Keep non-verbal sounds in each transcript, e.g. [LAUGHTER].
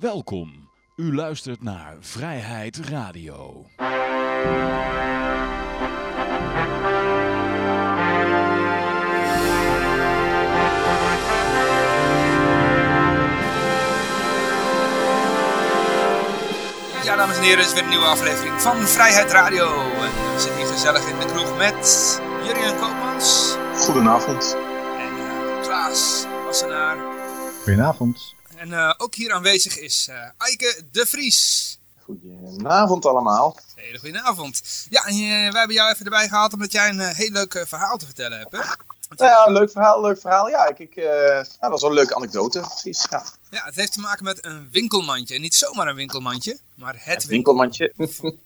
Welkom. U luistert naar Vrijheid Radio. Ja, dames en heren, het is weer een nieuwe aflevering van Vrijheid Radio. En we zitten hier gezellig in de kroeg met Jurjen Koopmans Goedenavond. en eh, Klaas Wassenaar. Goedenavond. En eh, ook hier aanwezig is eh Eike de Vries. Goedenavond allemaal. Hele goede avond. Ja, en eh, wij hebben jou even erbij gehaald omdat jij een heel leuk verhaal te vertellen hebt, hè? Ja, leuk verhaal, leuk verhaal. Ja, ik, ik, nou, dat was wel een leuke anekdote. Precies, ja. Ja, het heeft te maken met een winkelmandje. En niet zomaar een winkelmandje, maar het, Het winkel, winkelmandje.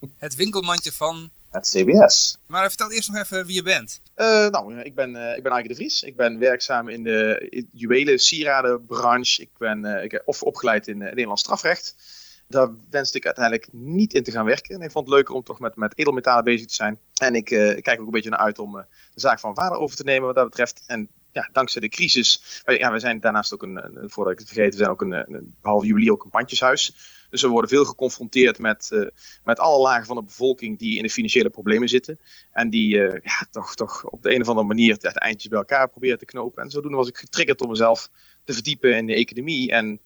[LAUGHS] het winkelmandje van... Het CBS. Maar vertel eerst nog even wie je bent. Eh, nou, ik ben, eh ik ben Eike de Vries. Ik ben werkzaam in de juwelen sieradenbranche. Ik ben eh, ik, of opgeleid in eh, Nederlands strafrecht. Daar wenste ik uiteindelijk niet in te gaan werken. En ik vond het leuker om toch met, met edelmetalen bezig te zijn. En ik, eh, kijk ook een beetje naar uit om eh, de zaak van vader over te nemen wat dat betreft. En ja, dankzij de crisis. Ja, we zijn daarnaast ook een, voordat ik het vergeet, we zijn ook een, een, behalve juwelier ook een pandjeshuis. Dus we worden veel geconfronteerd met, eh, met alle lagen van de bevolking die in de financiële problemen zitten. En die eh, ja, toch, toch op de een of andere manier de eindjes bij elkaar proberen te knopen. En zodoende was ik getriggerd om mezelf te verdiepen in de economie. En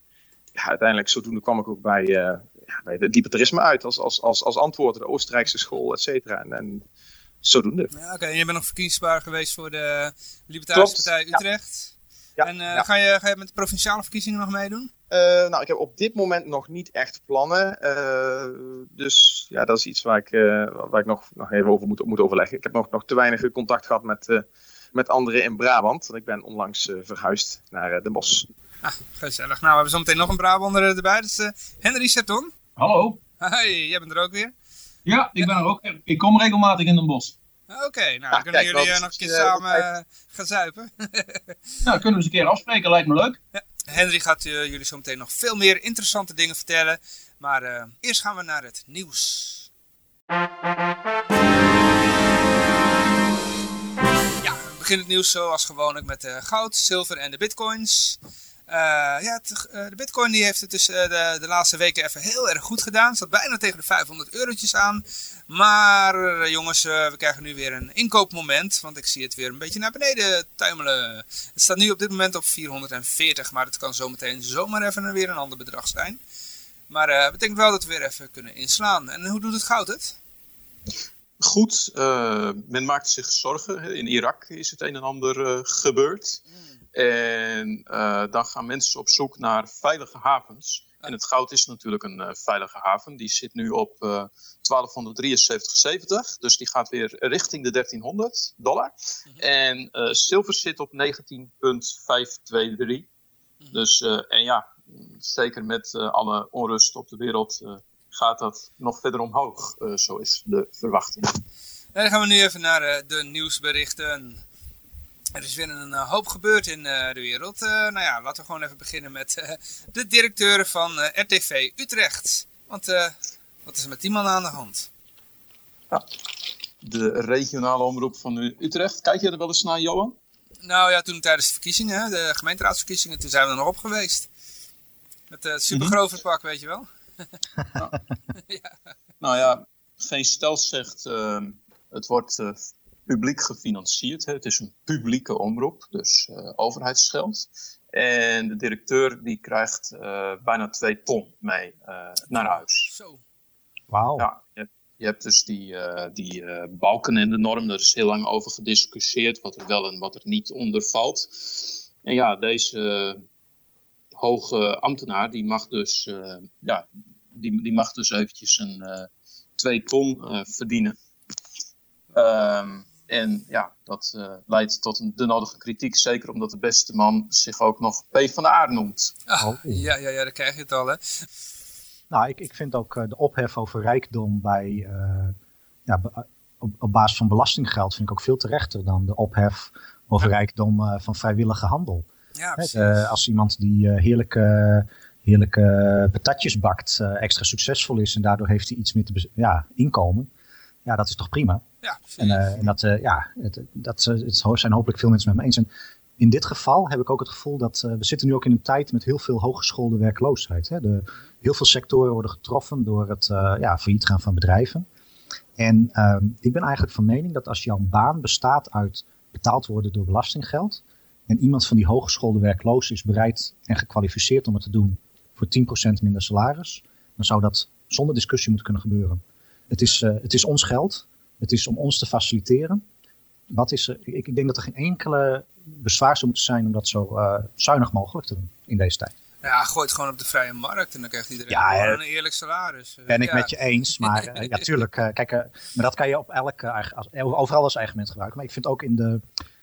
ja, uiteindelijk zodoende kwam ik ook bij, eh, ja, bij het libertarisme uit als, als, als, als antwoord. De Oostenrijkse school, et cetera. En, en zodoende. Ja, Oké, en je bent nog verkiesbaar geweest voor de Libertarische Klopt, Partij ja. Utrecht. Ja, en eh, ja. Ga, je, ga je met de provinciale verkiezingen nog meedoen? Eh, nou, ik heb op dit moment nog niet echt plannen. eh, dus ja, dat is iets waar ik, eh, waar ik nog, nog even over moet, moet overleggen. Ik heb nog, nog te weinig contact gehad met, eh, met anderen in Brabant. Want ik ben onlangs eh, verhuisd naar eh Den Bosch. Ah, gezellig. Nou, we hebben zo meteen nog een Brabander erbij. Dat is eh, Henry Septon. Hallo. Hey, jij bent er ook weer. Ja, ik ben er ook. Ik kom regelmatig in Den Bosch. Oké, nou, dan Ja, kunnen kijk, jullie eh, nog een keer eh, samen eh, gaan zuipen. [LAUGHS] Nou, kunnen we eens een keer afspreken, lijkt me leuk. Henry gaat jullie zo meteen nog veel meer interessante dingen vertellen. Maar eh, eerst gaan we naar het nieuws. Ja, we beginnen het nieuws zoals gewoonlijk met eh, goud, zilver en de bitcoins. Eh, ja, het, eh, de bitcoin die heeft het dus eh, de, de laatste weken even heel erg goed gedaan. Staat bijna tegen de 500 eurotjes aan. Maar jongens, we krijgen nu weer een inkoopmoment. Want ik zie het weer een beetje naar beneden tuimelen. Het staat nu op dit moment op 440. Maar het kan zometeen zomaar even weer een ander bedrag zijn. Maar eh betekent wel dat we weer even kunnen inslaan. En hoe doet het goud het? Goed, men maakt zich zorgen. In Irak is het een en ander gebeurd. En eh, dan gaan mensen op zoek naar veilige havens. En het goud is natuurlijk een eh, veilige haven. Die zit nu op eh 1273,70. Dus die gaat weer richting de 1300 dollar. En eh, zilver zit op 19,523. Dus, eh, en ja, zeker met eh, alle onrust op de wereld eh, gaat dat nog verder omhoog. Eh, zo is de verwachting. En dan gaan we nu even naar eh, de nieuwsberichten. Er is weer een eh, hoop gebeurd in eh, de wereld. Eh, nou ja, laten we gewoon even beginnen met de directeur van RTV Utrecht. Want wat is er met die man aan de hand? De regionale omroep van Utrecht. Kijk je er wel eens naar, Johan? Nou ja, toen tijdens de verkiezingen, de gemeenteraadsverkiezingen, toen zijn we er nog op geweest. Met het supergrove pak, weet je wel. [LAUGHS] Nou ja, geen stel zegt, eh, het wordt publiek gefinancierd. Hè. Het is een publieke omroep, dus eh, overheidsgeld. En de directeur die krijgt eh, bijna twee ton mee eh, naar huis. Zo. Wauw. Ja, je, hebt- je hebt dus die, eh, die eh, balken in de norm, daar is heel lang over gediscussieerd, wat er wel en wat er niet onder valt. En ja, deze hoge ambtenaar, die mag dus, eh, ja, die, die mag dus eventjes een eh, twee ton eh, verdienen. Ehm, en ja, dat eh, leidt tot een, de nodige kritiek, zeker omdat de beste man zich ook nog P van de Aard noemt. Ah, Oh. ja, ja, ja, daar krijg je het al, hè. Nou, ik, ik vind ook eh, de ophef over rijkdom bij, eh, ja, op, op basis van belastinggeld vind ik ook veel terechter dan de ophef over rijkdom eh, van vrijwillige handel. Ja, precies. als iemand die heerlijke, heerlijke patatjes bakt eh, extra succesvol is en daardoor heeft hij iets meer te ja, inkomen, ja, dat is toch prima. ja. En, eh, en dat, eh, ja, het, dat eh, het zijn hopelijk veel mensen met me eens. En in dit geval heb ik ook het gevoel dat uh, we zitten nu ook in een tijd met heel veel hooggeschoolde werkloosheid. Hè. De, heel veel sectoren worden getroffen door het uh, ja, failliet gaan van bedrijven. En uh, ik ben eigenlijk van mening dat als jouw baan bestaat uit betaald worden door belastinggeld. En iemand van die hooggeschoolde werkloos is bereid en gekwalificeerd om het te doen voor 10% minder salaris. Dan zou dat zonder discussie moeten kunnen gebeuren. Het is, uh, het is ons geld. Het is om ons te faciliteren. Wat is er, ik, ik denk dat er geen enkele bezwaar zou moeten zijn om dat zo uh, zuinig mogelijk te doen in deze tijd. Ja, gooi het gewoon op de vrije markt en dan krijgt iedereen ja, een eerlijk salaris. Ben ik ja. met je eens, maar uh, ja, [LAUGHS] tuurlijk. Uh, kijk, maar dat kan je op elke, als, overal als argument gebruiken. Maar ik vind ook in de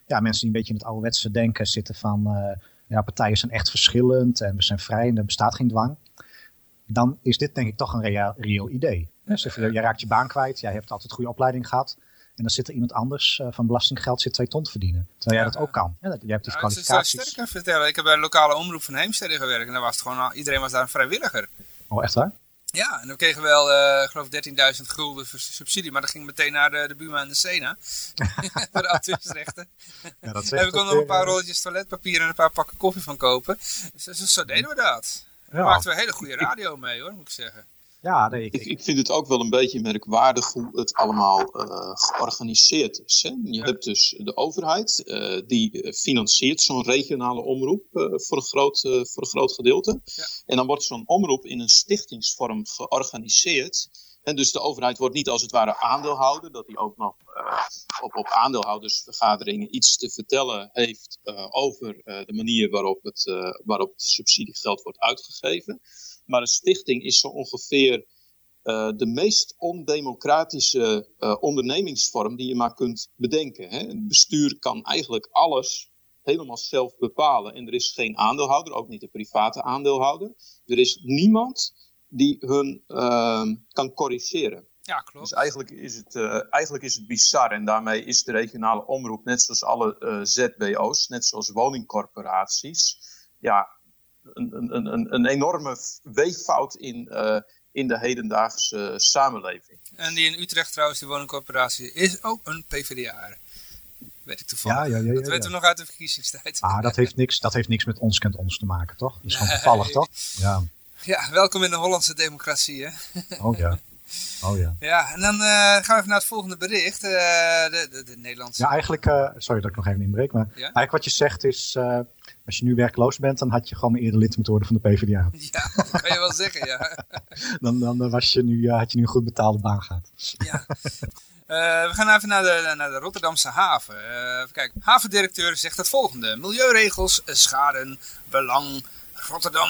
ja, mensen die een beetje in het ouderwetse denken zitten van ja, partijen zijn echt verschillend en we zijn vrij en er bestaat geen dwang. Dan is dit denk ik toch een reëel idee. Dus je raakt je baan kwijt, jij hebt altijd goede opleiding gehad. En dan zit er iemand anders uh, van belastinggeld zit twee ton te verdienen. Terwijl jij dat ook kan. Ja, jij hebt dus nou, kwalificaties. Ik zou sterker vertellen. Ik heb bij een lokale omroep van Heemstede gewerkt. En daar was het gewoon, iedereen was daar een vrijwilliger. Oh, echt waar? Ja, en dan kregen we wel, uh, geloof 13.000 gulden voor subsidie. Maar dat ging meteen naar de, de Buma en de Sena. [LAUGHS] voor de auteursrechten. Ja, dat en we konden nog een paar rolletjes toiletpapier en een paar pakken koffie van kopen. Dus, dus zo deden we dat. Ja. Daar maakten we hele goede radio mee hoor, moet ik zeggen. Ja, nee, ik, ik, vind het ook wel een beetje merkwaardig hoe het allemaal uh, georganiseerd is. Hè? Je hebt dus de overheid, uh, die financiert zo'n regionale omroep uh, voor, een groot, voor een groot gedeelte. Ja. En dan wordt zo'n omroep in een stichtingsvorm georganiseerd. En dus de overheid wordt niet als het ware aandeelhouder, dat hij ook nog op, op aandeelhoudersvergaderingen iets te vertellen heeft over de manier waarop het, waarop het subsidiegeld wordt uitgegeven. Maar een stichting is zo ongeveer uh, de meest ondemocratische uh, ondernemingsvorm die je maar kunt bedenken. Hè. Het bestuur kan eigenlijk alles helemaal zelf bepalen. En er is geen aandeelhouder, ook niet de private aandeelhouder. Er is niemand die hun uh, kan corrigeren. Ja, klopt. Dus eigenlijk is, het, uh, eigenlijk is het bizar. En daarmee is de regionale omroep, net zoals alle uh, ZBO's, net zoals woningcorporaties, ja, een, een, een, een enorme weeffout in, uh, in de hedendaagse samenleving. En die in Utrecht trouwens, die woningcorporatie, is ook een PvdA. Weet ik toevallig. Ja, ja, ja, ja, dat weten we nog uit de verkiezingstijd. Ah, dat heeft niks, dat heeft niks met ons kent ons te maken, toch? Dat is gewoon [LAUGHS] toevallig, toch? Ja. ja, welkom in de Hollandse democratie, hè? Oh ja. Oh ja. Ja, en dan uh, gaan we even naar het volgende bericht. Uh, de, de, de, Nederlandse... Ja, eigenlijk, uh, sorry dat ik nog even inbreek, maar ja? eigenlijk wat je zegt is, als je nu werkloos bent, dan had je gewoon eerder lid moeten worden van de PvdA. [LAUGHS] Ja, dat kan je wel zeggen, ja. [LAUGHS] dan dan was je nu, had je nu een goed betaalde baan gehad. ja. we gaan even naar de, naar de Rotterdamse haven. even kijken. Havendirecteur zegt het volgende. Milieuregels schaden belang Rotterdam.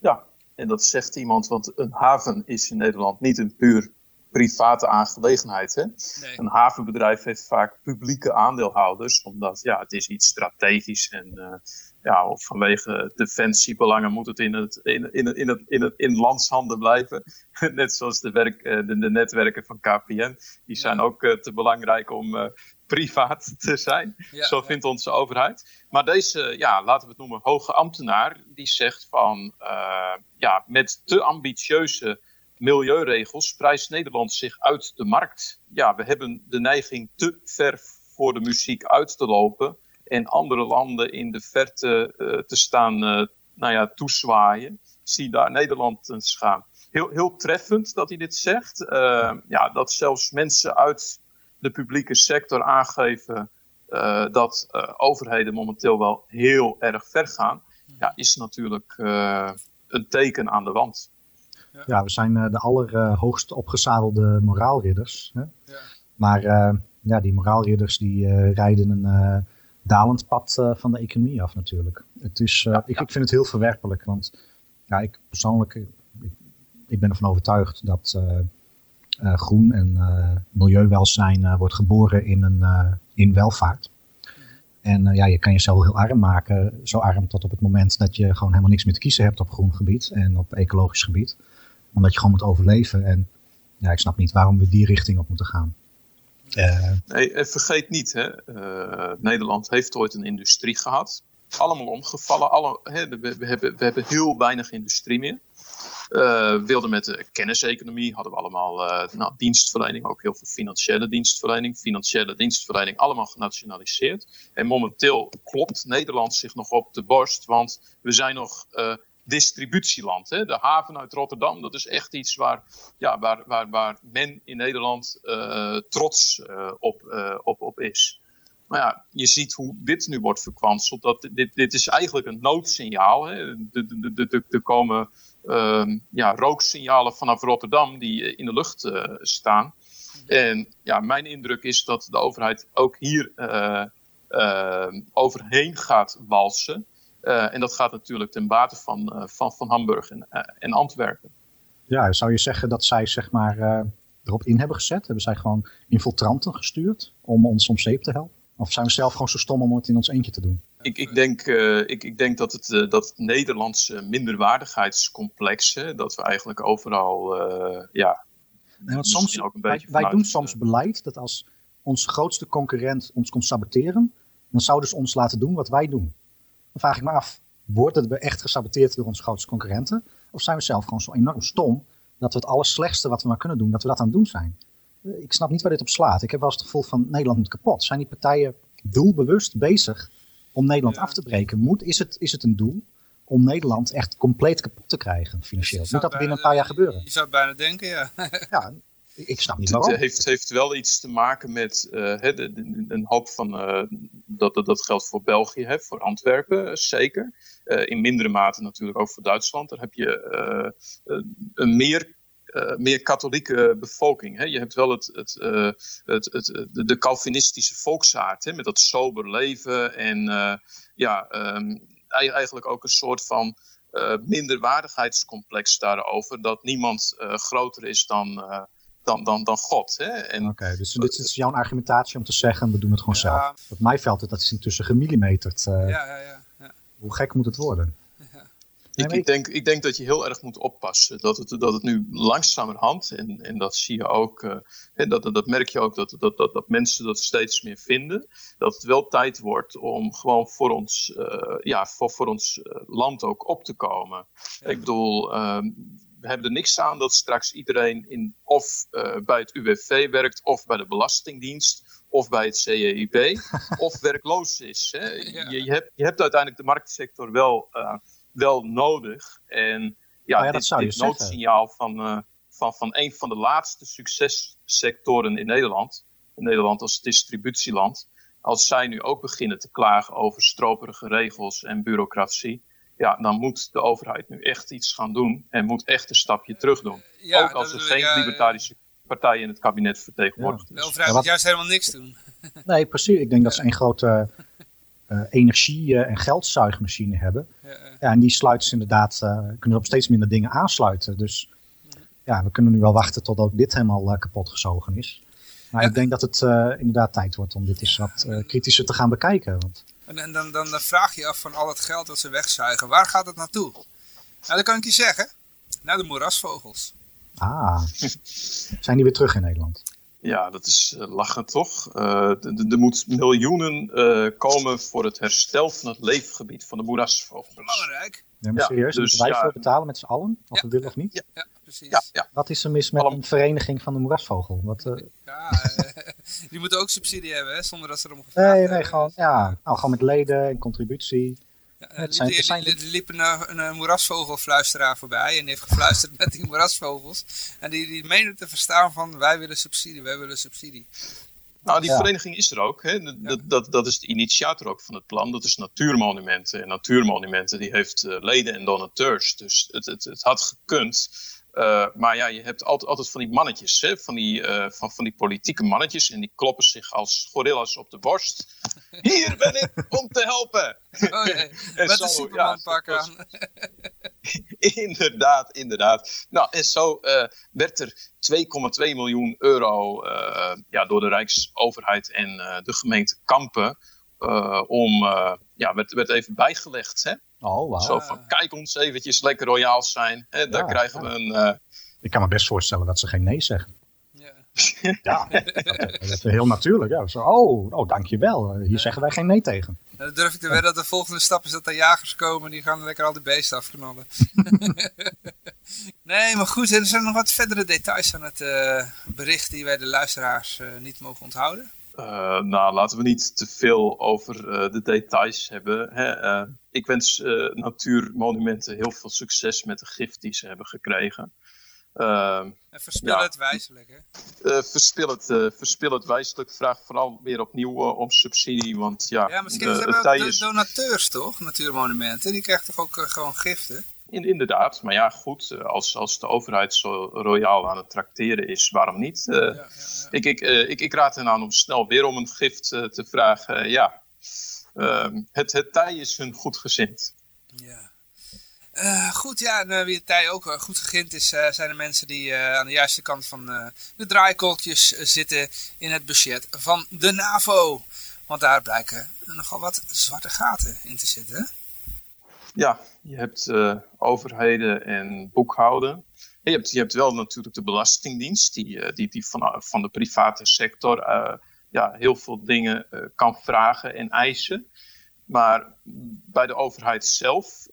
Ja, en dat zegt iemand, want een haven is in Nederland niet een puur private aangelegenheid. Hè? Nee. Een havenbedrijf heeft vaak publieke aandeelhouders, omdat ja, het is iets strategisch en uh, ja, of vanwege defensiebelangen moet het in het, in, in, in het, in het in landshanden blijven. [LAUGHS] Net zoals de, werk, de, de, netwerken van KPN. Die zijn ook uh, te belangrijk om uh, privaat [LAUGHS] te zijn. Ja, Zo vindt onze overheid. Maar deze, ja, laten we het noemen, hoge ambtenaar, die zegt van uh, ja, met te ambitieuze milieuregels prijst Nederland zich uit de markt. Ja, we hebben de neiging te ver voor de muziek uit te lopen en andere landen in de verte uh, te staan uh, nou ja, toezwaaien. Zie daar Nederland eens gaan. Heel, heel treffend dat hij dit zegt. Uh, ja, dat zelfs mensen uit de publieke sector aangeven uh, dat uh, overheden momenteel wel heel erg ver gaan, ja, is natuurlijk uh, een teken aan de wand. Ja, ja we zijn de allerhoogst opgezadelde moraalridders. Hè? Ja. Maar ja, die moraalridders die rijden een dalend pad van de economie af natuurlijk. Het is, ja, ik, ik, vind het heel verwerpelijk, want ja, ik persoonlijk, ik, ik ben ervan overtuigd dat uh, groen en milieuwelzijn wordt geboren in, een, in welvaart. En ja, je kan jezelf heel arm maken, zo arm tot op het moment dat je gewoon helemaal niks meer te kiezen hebt op groen gebied en op ecologisch gebied. Omdat je gewoon moet overleven. En ja, ik snap niet waarom we die richting op moeten gaan. Nee, vergeet niet, hè, Nederland heeft ooit een industrie gehad. Allemaal omgevallen. Alle, hè, we, we, hebben, we hebben heel weinig industrie meer. Uh, wilden met de kenniseconomie, hadden we allemaal nou, dienstverlening, ook heel veel financiële dienstverlening. Financiële dienstverlening, allemaal genationaliseerd. En momenteel klopt Nederland zich nog op de borst, want we zijn nog distributieland. Hè? De haven uit Rotterdam, dat is echt iets waar, ja, waar, waar, waar men in Nederland uh, trots uh, op, uh, op, op is. Maar ja, je ziet hoe dit nu wordt verkwanseld. Dat dit, dit is eigenlijk een noodsignaal. Hè? Er komen ehm, ja, rooksignalen vanaf Rotterdam die in de lucht staan. En ja, mijn indruk is dat de overheid ook hier overheen gaat walsen. Uh, en dat gaat natuurlijk ten bate van, uh, van, van Hamburg en, uh, en Antwerpen. Ja, zou je zeggen dat zij zeg maar erop in hebben gezet? Hebben zij gewoon infiltranten gestuurd om ons om zeep te helpen? Of zijn we zelf gewoon zo stom om het in ons eentje te doen? Ik, ik, denk, ik, ik denk dat het, dat het Nederlandse minderwaardigheidscomplex, hè, dat we eigenlijk overal, ja, nee, want soms, ook een beetje wij, wij doen soms beleid dat als onze grootste concurrent ons komt saboteren, dan zouden ze ons laten doen wat wij doen. Dan vraag ik me af, worden we echt gesaboteerd door onze grootste concurrenten? Of zijn we zelf gewoon zo enorm stom dat we het aller slechtste wat we maar kunnen doen, dat we dat aan het doen zijn? Eh, ik snap niet waar dit op slaat. Ik heb wel eens het gevoel van Nederland moet kapot. Zijn die partijen doelbewust bezig om Nederland af te breken? Moet, is, het, is het een doel om Nederland echt compleet kapot te krijgen financieel? Moet dat binnen een paar jaar gebeuren? Je zou bijna denken, ja. ja, ik snap niet waarom. Het heeft, heeft wel iets te maken met uh, de, een hoop van. Uh, dat, dat, dat geldt voor België, hè, voor Antwerpen uh, zeker. in mindere mate natuurlijk ook voor Duitsland. Daar heb je een meer meer katholieke bevolking. Hè. Je hebt wel het, het, het, het, de, Calvinistische volksaard, hè, met dat sober leven en ja, um, eigenlijk ook een soort van minderwaardigheidscomplex daarover, dat niemand groter is dan, dan, dan, dan God. Oké, dus dit is jouw argumentatie om te zeggen, we doen het gewoon zelf. Op mij valt het, dat is intussen gemillimeterd. Uh, ja, ja, ja, ja, Hoe gek moet het worden? Ik, ik, denk, ik denk dat je heel erg moet oppassen. Dat het, dat het nu langzamerhand, en, en dat zie je ook, uh, dat, dat merk je ook, dat, dat, dat, dat mensen dat steeds meer vinden. Dat het wel tijd wordt om gewoon voor ons, uh, ja, voor, voor ons land ook op te komen. Ik bedoel, ehm, we hebben er niks aan dat straks iedereen in, of uh, bij het UWV werkt, of bij de Belastingdienst, of bij het CEIB, [LAUGHS] of werkloos is. Hè. Je, je, hebt, je hebt uiteindelijk de marktsector wel, uh, wel nodig. En ja, oh ja dit, dit, dit noodsignaal van, uh, van, van een van de laatste successectoren in Nederland, in Nederland als distributieland, als zij nu ook beginnen te klagen over stroperige regels en bureaucratie, ja, dan moet de overheid nu echt iets gaan doen en moet echt een stapje terug doen. Ook als er geen libertarische partijen in het kabinet vertegenwoordigd is. De overheid moet juist helemaal niks doen. [LAUGHS] nee, precies. Ik denk dat ze een grote uh, energie- en geldzuigmachine hebben. Ja, en die sluiten ze inderdaad, uh, kunnen op steeds minder dingen aansluiten. Dus ja, we kunnen nu wel wachten tot ook dit helemaal uh, kapot gezogen is. Maar ik denk dat het inderdaad tijd wordt om dit eens wat kritischer te gaan bekijken. Want en, en dan, dan, dan, vraag je af van al het geld dat ze wegzuigen, waar gaat het naartoe? Nou, dat kan ik je zeggen. Naar de moerasvogels. Ah, zijn die weer terug in Nederland? Ja, dat is uh, lachen toch? Uh, er moet miljoenen uh, komen voor het herstel van het leefgebied van de moerasvogels. Belangrijk. Ja, maar serieus, dus, moeten wij voor betalen met z'n allen? Of we willen of niet? Ja, ja precies. Ja, ja. Wat is er mis met een vereniging van de moerasvogel? Wat, uh... Ja, [LAUGHS] die moeten ook subsidie hebben, hè, zonder dat ze erom gevraagd Nee, nee, gewoon, ja, nou, gewoon met leden en contributie. Ja, het zijn, er zijn... Er liep een, een, een, moerasvogelfluisteraar voorbij en die heeft gefluisterd [LAUGHS] met die moerasvogels. En die, die meende te verstaan van wij willen subsidie, wij willen subsidie. Nou, die vereniging is er ook. Hè. Dat, dat, dat, is de initiator ook van het plan. Dat is Natuurmonumenten. En Natuurmonumenten die heeft uh, leden en donateurs. Dus het, het, het had gekund. Uh, maar ja, je hebt altijd, altijd van die mannetjes, hè? Van, die, uh, van, van die politieke mannetjes. En die kloppen zich als gorillas op de borst. [LAUGHS] Hier ben ik om te helpen. Oh, nee. [LAUGHS] Met zo, een Superman pak ja, aan. [LAUGHS] inderdaad, inderdaad. Nou, en zo uh, werd er 2,2 miljoen euro ja, door de Rijksoverheid en de gemeente Kampen om, ja, werd, werd even bijgelegd. Hè? Oh, wow. Zo van, kijk ons eventjes lekker royaal zijn. Hè, daar krijgen we een... Uh... Ik kan me best voorstellen dat ze geen nee zeggen. [LAUGHS] Ja, ja dat, is heel natuurlijk. Ja. Zo, oh, oh, dankjewel. Hier zeggen wij geen nee tegen. Dan durf ik te wedden dat de volgende stap is dat er jagers komen. Die gaan lekker al die beesten afknallen. [LAUGHS] Nee, maar goed, er zijn nog wat verdere details aan het uh, bericht die wij de luisteraars uh, niet mogen onthouden. Uh, nou, laten we niet te veel over de details hebben. Hè? ik wens Natuurmonumenten heel veel succes met de gift die ze hebben gekregen. Ehm, en verspil het wijselijk, hè? Verspil, het, verspil het wijselijk. Vraag vooral weer opnieuw om subsidie, want ja... Ja, misschien de, hebben ook donateurs, toch? Natuurmonumenten, die krijgen toch ook gewoon giften? In, inderdaad, maar ja, goed, als, als de overheid zo royaal aan het trakteren is, waarom niet? Ja, ja, ja. Ik, ik, ik, ik raad hen aan om snel weer om een gift te vragen. ja, ehm, het, het tij is hun goed gezind. Ja. Uh, goed, ja, en uh, wie het tij ook uh, goed gegrind is, zijn de mensen die aan de juiste kant van de draaikolkjes zitten in het budget van de NAVO. Want daar blijken nogal wat zwarte gaten in te zitten. Ja, je hebt overheden en boekhouden. je, hebt, je hebt wel natuurlijk de Belastingdienst, die, die, die van, van de private sector ja, heel veel dingen kan vragen en eisen. Maar bij de overheid zelf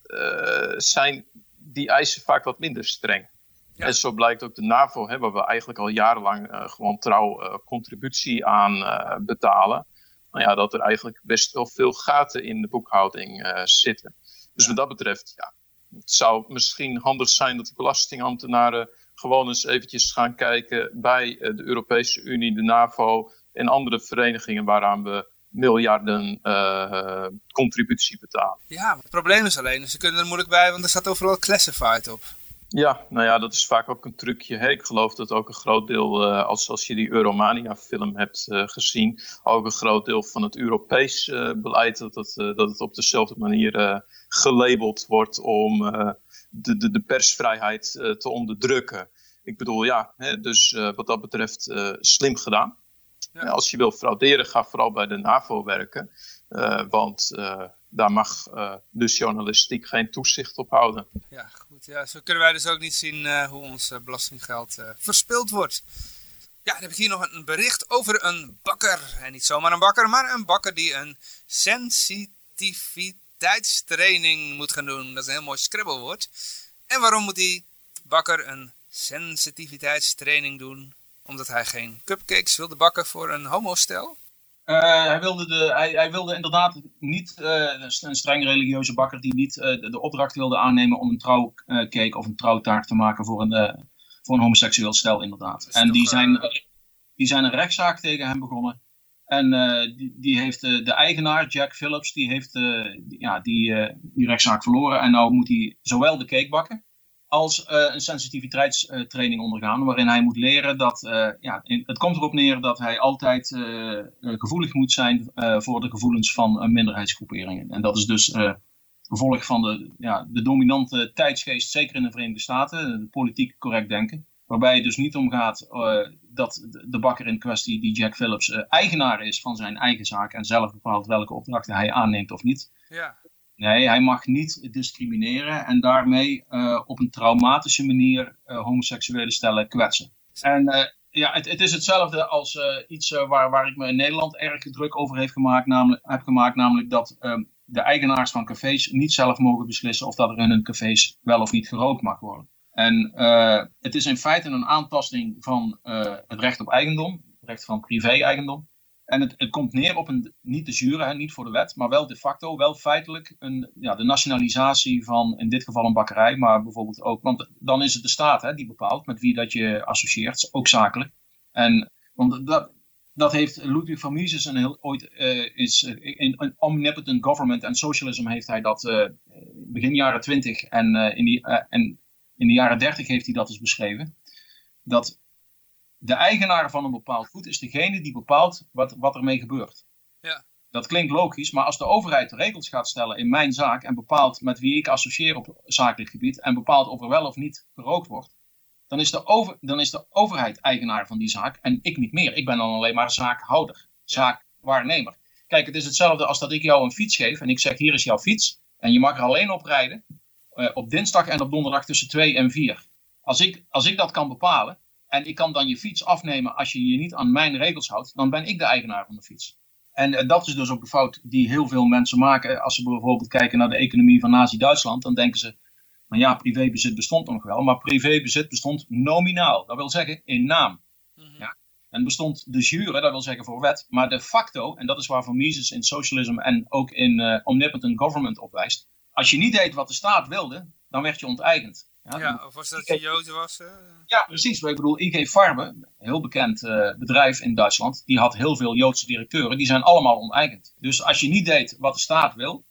zijn die eisen vaak wat minder streng. En zo blijkt ook de NAVO, hè, waar we eigenlijk al jarenlang gewoon trouw contributie aan betalen. Nou ja, dat er eigenlijk best wel veel gaten in de boekhouding zitten. Dus wat dat betreft, ja, het zou misschien handig zijn dat de belastingambtenaren gewoon eens eventjes gaan kijken bij de Europese Unie, de NAVO en andere verenigingen waaraan we miljarden uh, contributie betalen. Ja, het probleem is alleen, ze kunnen er moeilijk bij, want er staat overal classified op. Ja, nou ja, dat is vaak ook een trucje. Hè? Ik geloof dat ook een groot deel, uh, als, als je die Euromania film hebt uh, gezien, ook een groot deel van het Europees uh, beleid, dat het, dat het op dezelfde manier gelabeld wordt om de, de, de persvrijheid te onderdrukken. Ik bedoel, ja, hè, dus wat dat betreft slim gedaan. Ja. Als je wil frauderen, ga vooral bij de NAVO werken. Want daar mag uh, de journalistiek geen toezicht op houden. Ja, goed. Ja, zo kunnen wij dus ook niet zien hoe ons belastinggeld verspild wordt. Ja, dan heb ik hier nog een bericht over een bakker. En niet zomaar een bakker, maar een bakker die een sensitiviteitstraining moet gaan doen. Dat is een heel mooi scribbelwoord. En waarom moet die bakker een sensitiviteitstraining doen? Omdat hij geen cupcakes wilde bakken voor een homostel? Uh, hij, wilde de, hij, hij, wilde inderdaad niet, uh, een streng religieuze bakker die niet uh, de, opdracht wilde aannemen om een trouwcake of een trouwtaart te maken voor een, voor een homoseksueel stel inderdaad. En die zijn, die zijn een rechtszaak tegen hem begonnen. En die, die, heeft de eigenaar, Jack Phillips, die heeft ja, die, die rechtszaak verloren. En nou moet hij zowel de cake bakken als uh, een sensitiviteitstraining ondergaan, waarin hij moet leren dat, uh, ja, het komt erop neer dat hij altijd uh, gevoelig moet zijn voor de gevoelens van minderheidsgroeperingen. En dat is dus gevolg van de, ja, de dominante tijdsgeest, zeker in de Verenigde Staten, politiek correct denken. Waarbij het dus niet om gaat dat de bakker in kwestie, die Jack Phillips, eigenaar is van zijn eigen zaak en zelf bepaalt welke opdrachten hij aanneemt of niet. Ja. Nee, hij mag niet discrimineren en daarmee uh, op een traumatische manier uh, homoseksuele stellen kwetsen. En uh, ja, het, het, is hetzelfde als iets waar, waar ik me in Nederland erg druk over heeft gemaakt, namelijk, heb gemaakt, namelijk dat ehm, de eigenaars van cafés niet zelf mogen beslissen of dat er in hun cafés wel of niet gerookt mag worden. En het is in feite een aantasting van het recht op eigendom, het recht van privé-eigendom. En het, het, komt neer op een, niet de jure, hè, niet voor de wet, maar wel de facto, wel feitelijk een, ja, de nationalisatie van in dit geval een bakkerij, maar bijvoorbeeld ook, want dan is het de staat hè, die bepaalt met wie dat je associeert, ook zakelijk. En want dat, dat heeft Ludwig van Mises een heel, ooit uh, is uh, in, Omnipotent Government and Socialism heeft hij dat uh, begin jaren twintig en, in die, en in de jaren dertig heeft hij dat dus beschreven. Dat de eigenaar van een bepaald goed is degene die bepaalt wat, wat ermee gebeurt. Ja. Dat klinkt logisch, maar als de overheid de regels gaat stellen in mijn zaak en bepaalt met wie ik associeer op zakelijk gebied en bepaalt of er wel of niet gerookt wordt, dan is de, over, dan is de overheid eigenaar van die zaak en ik niet meer. Ik ben dan alleen maar zaakhouder, zaakwaarnemer. Kijk, het is hetzelfde als dat ik jou een fiets geef en ik zeg hier is jouw fiets en je mag er alleen op rijden uh, op dinsdag en op donderdag tussen 2 en 4. Als ik, als ik dat kan bepalen, en ik kan dan je fiets afnemen als je je niet aan mijn regels houdt, dan ben ik de eigenaar van de fiets. En uh, dat is dus ook de fout die heel veel mensen maken. Als ze bijvoorbeeld kijken naar de economie van Nazi-Duitsland, dan denken ze, Maar ja, privébezit bestond nog wel, maar privébezit bestond nominaal. Dat wil zeggen in naam. Mhm. Ja. En bestond de jure, dat wil zeggen voor wet, maar de facto, en dat is waar Mises in socialism en ook in eh, omnipotent government op wijst. Als je niet deed wat de staat wilde, dan werd je onteigend. Ja, Ja, of was dat je Joden was? eh? ja, precies. Ik bedoel, IG Farbe, een heel bekend eh, bedrijf in Duitsland, die had heel veel Joodse directeuren. Die zijn allemaal onteigend. Dus als je niet deed wat de staat wil,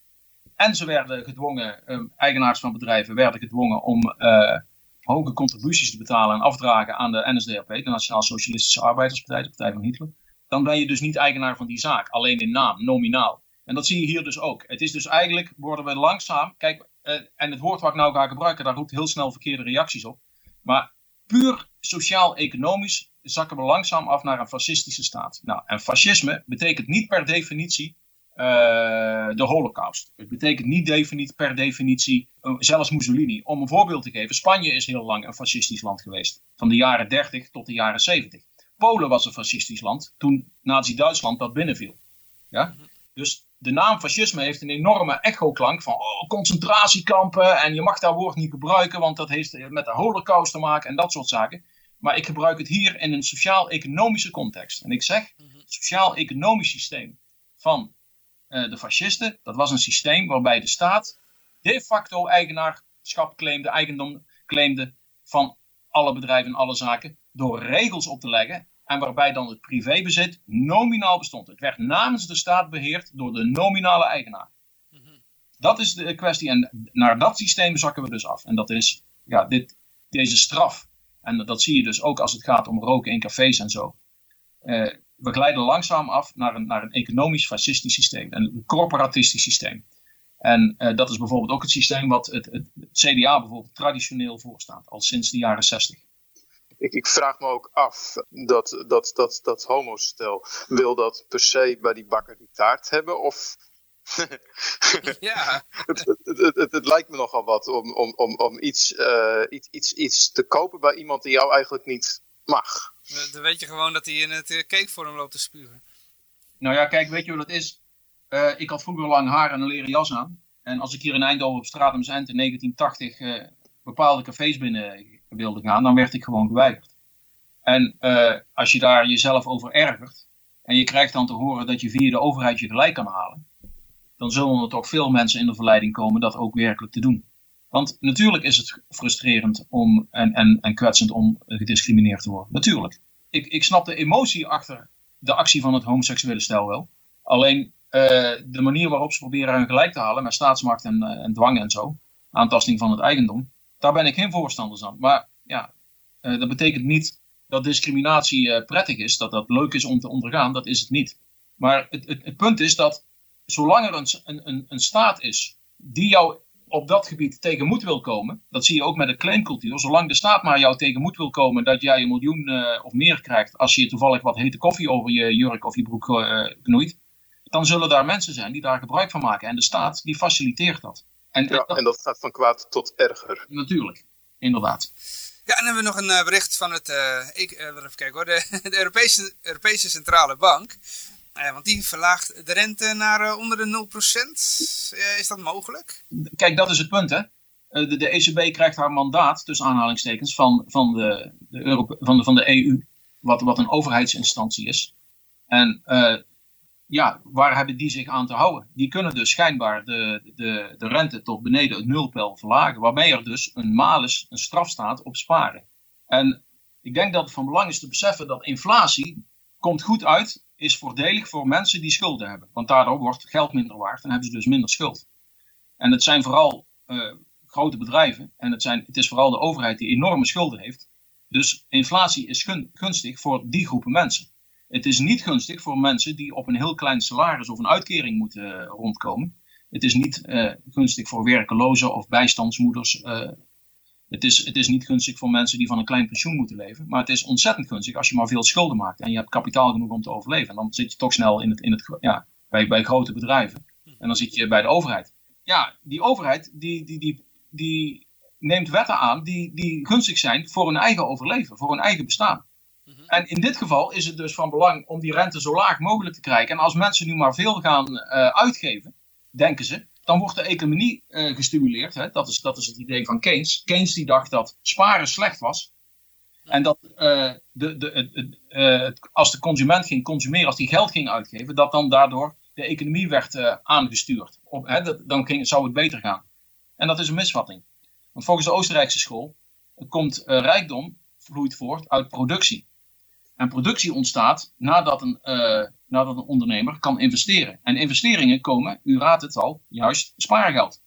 en ze werden gedwongen, eh, eigenaars van bedrijven werden gedwongen om eh, hoge contributies te betalen en afdragen aan de NSDAP, de Nationaal Socialistische Arbeiderspartij, de partij van Hitler, dan ben je dus niet eigenaar van die zaak, alleen in naam, nominaal. En dat zie je hier dus ook. Het is dus eigenlijk, worden we langzaam, kijk, en het woord wat ik nou ga gebruiken, daar roept heel snel verkeerde reacties op. Maar puur sociaal-economisch zakken we langzaam af naar een fascistische staat. Nou, en fascisme betekent niet per definitie eh, de holocaust. Het betekent niet defini- per definitie, eh, zelfs Mussolini. Om een voorbeeld te geven, Spanje is heel lang een fascistisch land geweest. Van de jaren 30 tot de jaren 70. Polen was een fascistisch land toen Nazi-Duitsland dat binnenviel. Ja? Dus de naam fascisme heeft een enorme echo-klank van oh, concentratiekampen en je mag dat woord niet gebruiken, want dat heeft met de holocaust te maken en dat soort zaken. Maar ik gebruik het hier in een sociaal-economische context. En ik zeg, het sociaal-economisch systeem van eh, de fascisten, dat was een systeem waarbij de staat de facto eigenaarschap claimde, eigendom claimde van alle bedrijven en alle zaken, door regels op te leggen en waarbij dan het privébezit nominaal bestond. Het werd namens de staat beheerd door de nominale eigenaar. Dat is de kwestie. En naar dat systeem zakken we dus af. En dat is ja, dit, deze straf. En dat zie je dus ook als het gaat om roken in cafés en zo. Eh, we glijden langzaam af naar een, naar een economisch fascistisch systeem. Een corporatistisch systeem. En eh, dat is bijvoorbeeld ook het systeem wat het, het, het CDA bijvoorbeeld traditioneel voorstaat. Al sinds de jaren 60. Ik, ik vraag me ook af, dat, dat, dat, dat homostel, wil dat per se bij die bakker die taart hebben? Of [LAUGHS] Ja, het, het, het, het, het lijkt me nogal wat om, om, om, om iets, eh, iets, iets, iets te kopen bij iemand die jou eigenlijk niet mag. dan weet je gewoon dat hij in het eh, cakevorm loopt te spugen. Nou ja, kijk, weet je wat het is? Eh, ik had vroeger lang haar en een leren jas aan. En als ik hier in Eindhoven op straat om Zend in 1980 eh, bepaalde cafés binnen wilde gaan, dan werd ik gewoon geweigerd. En eh, als je daar jezelf over ergert, en je krijgt dan te horen dat je via de overheid je gelijk kan halen, dan zullen er toch veel mensen in de verleiding komen dat ook werkelijk te doen. Want natuurlijk is het frustrerend om, en, en, en kwetsend om gediscrimineerd te worden. Natuurlijk. Ik, ik snap de emotie achter de actie van het homoseksuele stel wel. Alleen uh, de manier waarop ze proberen hun gelijk te halen met staatsmacht en, uh, en dwang en zo, aantasting van het eigendom, daar ben ik geen voorstander van. Maar ja, uh, dat betekent niet dat discriminatie prettig is, dat dat leuk is om te ondergaan, dat is het niet. Maar het, het, punt is dat zolang er een, een, een staat is die jou op dat gebied tegen moet wil komen, dat zie je ook met de claimcultuur, zolang de staat maar jou tegen moet wil komen dat jij een miljoen uh, of meer krijgt als je toevallig wat hete koffie over je jurk of je broek knoeit, dan zullen daar mensen zijn die daar gebruik van maken. En de staat die faciliteert dat. En, ja, dat, en dat gaat van kwaad tot erger. Natuurlijk, inderdaad. Ja, en dan hebben we nog een uh, bericht van het, ik, even kijken hoor, de, [LAUGHS] de Europese, Europese Centrale Bank. Uh, want die verlaagt de rente naar uh, onder de 0%. Uh, is dat mogelijk? Kijk, dat is het punt, hè. De, de, ECB krijgt haar mandaat, tussen aanhalingstekens, van, van, de, de, Europe, van, de, van de EU, wat, wat een overheidsinstantie is. En ja, waar hebben die zich aan te houden? Die kunnen dus schijnbaar de, de, de rente tot beneden het nulpeil verlagen, waarmee er dus een malus, een straf staat op sparen. En ik denk dat het van belang is te beseffen dat inflatie komt goed uit is voordelig voor mensen die schulden hebben. Want daardoor wordt geld minder waard en hebben ze dus minder schuld. En het zijn vooral uh, grote bedrijven en het, zijn, het is vooral de overheid die enorme schulden heeft. Dus inflatie is gun, gunstig voor die groepen mensen. Het is niet gunstig voor mensen die op een heel klein salaris of een uitkering moeten uh, rondkomen. Het is niet uh, gunstig voor werkelozen of bijstandsmoeders. Het is, het is niet gunstig voor mensen die van een klein pensioen moeten leven. Maar het is ontzettend gunstig als je maar veel schulden maakt. En je hebt kapitaal genoeg om te overleven. En dan zit je toch snel in het, in het, ja, bij, bij grote bedrijven. En dan zit je bij de overheid. Ja, die overheid die, die, die, die neemt wetten aan die, die gunstig zijn voor hun eigen overleven. Voor hun eigen bestaan. En in dit geval is het dus van belang om die rente zo laag mogelijk te krijgen. En als mensen nu maar veel gaan uh, uitgeven, denken ze, dan wordt de economie uh, gestimuleerd. Hè? Dat, is, dat is het idee van Keynes. Keynes die dacht dat sparen slecht was. En dat uh, de, de, uh, als de consument ging consumeren, als die geld ging uitgeven, dat dan daardoor de economie werd aangestuurd. Op, hè, dat, dan ging, zou het beter gaan. En dat is een misvatting. Want volgens de Oostenrijkse school komt rijkdom vloeit voort uit productie. En productie ontstaat nadat een, uh, nadat een ondernemer kan investeren. En investeringen komen, u raadt het al, juist spaargeld.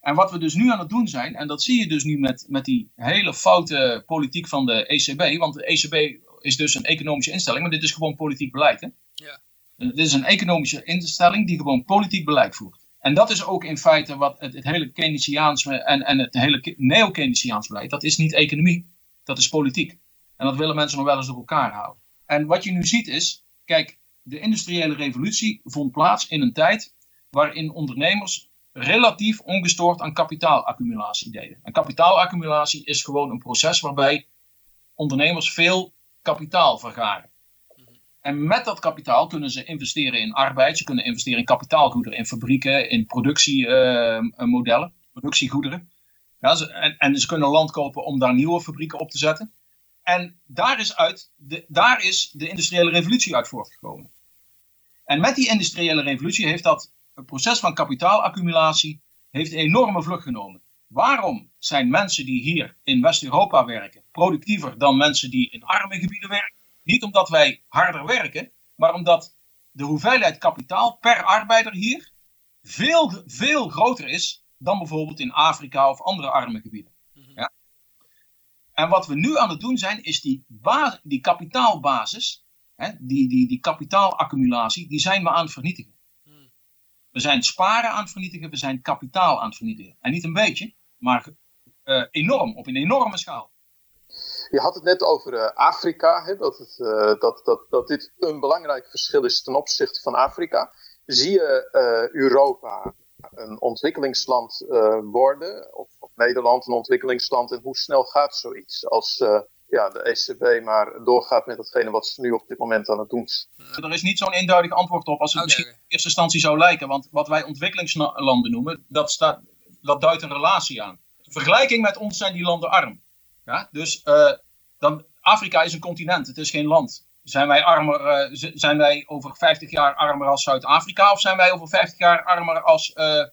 En wat we dus nu aan het doen zijn, en dat zie je dus nu met, met die hele foute politiek van de ECB, want de ECB is dus een economische instelling, maar dit is gewoon politiek beleid. Hè? Ja. Dit is een economische instelling die gewoon politiek beleid voert. En dat is ook in feite wat het, het hele Keynesiaans en, en het hele neo-Keynesiaans beleid, dat is niet economie, dat is politiek. En dat willen mensen nog wel eens door elkaar houden. En wat je nu ziet is, kijk, de industriële revolutie vond plaats in een tijd waarin ondernemers relatief ongestoord aan kapitaalaccumulatie deden. En kapitaalaccumulatie is gewoon een proces waarbij ondernemers veel kapitaal vergaren. En met dat kapitaal kunnen ze investeren in arbeid, ze kunnen investeren in kapitaalgoederen, in fabrieken, in productiemodellen, productiegoederen. Ja, en, en ze kunnen land kopen om daar nieuwe fabrieken op te zetten. En daar is, uit de, daar is de industriële revolutie uit voortgekomen. En met die industriële revolutie heeft dat proces van kapitaalaccumulatie heeft een enorme vlucht genomen. Waarom zijn mensen die hier in West-Europa werken productiever dan mensen die in arme gebieden werken? Niet omdat wij harder werken, maar omdat de hoeveelheid kapitaal per arbeider hier veel, veel groter is dan bijvoorbeeld in Afrika of andere arme gebieden. En wat we nu aan het doen zijn, is die, die kapitaalbasis, hè, die, die, die kapitaalaccumulatie, die zijn we aan het vernietigen. We zijn sparen aan het vernietigen, we zijn kapitaal aan het vernietigen. En niet een beetje, maar uh, enorm, op een enorme schaal. Je had het net over uh, Afrika, hè, dat, het, uh, dat, dat, dat dit een belangrijk verschil is ten opzichte van Afrika. Zie je Europa een ontwikkelingsland worden, of, of, Nederland een ontwikkelingsland, en hoe snel gaat zoiets als ja, de ECB maar doorgaat met datgene wat ze nu op dit moment aan het doen Er is niet zo'n eenduidig antwoord op als het misschien in eerste instantie zou lijken. Want wat wij ontwikkelingslanden noemen, dat, staat, dat duidt een relatie aan. In vergelijking met ons zijn die landen arm. Ja? Dus uh, dan, Afrika is een continent, het is geen land. Zijn wij, armer, uh, zijn wij over 50 jaar armer als Zuid-Afrika of zijn wij over 50 jaar armer als uh,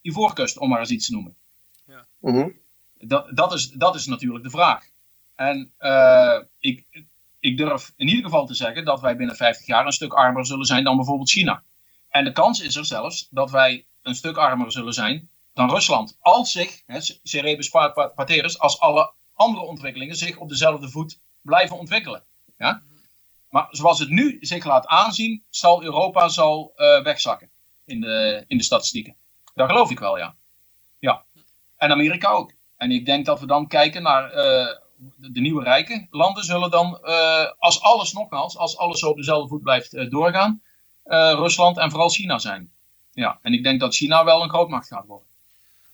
Ivoorkust, om maar eens iets te noemen? Ja. Mm -hmm. dat, dat, is, dat is natuurlijk de vraag. En uh, ik, ik durf in ieder geval te zeggen dat wij binnen 50 jaar een stuk armer zullen zijn dan bijvoorbeeld China. En de kans is er zelfs dat wij een stuk armer zullen zijn dan Rusland. Als zich, cerebus parteris, als alle andere ontwikkelingen zich op dezelfde voet blijven ontwikkelen. Ja? Maar zoals het nu zich laat aanzien, zal Europa zal, uh, wegzakken in de, in de statistieken. Dat geloof ik wel, ja. ja. En Amerika ook. En ik denk dat we dan kijken naar uh, de nieuwe rijke landen zullen dan, uh, als alles nogmaals, als alles zo op dezelfde voet blijft uh, doorgaan, uh, Rusland en vooral China zijn. Ja, en ik denk dat China wel een grootmacht gaat worden.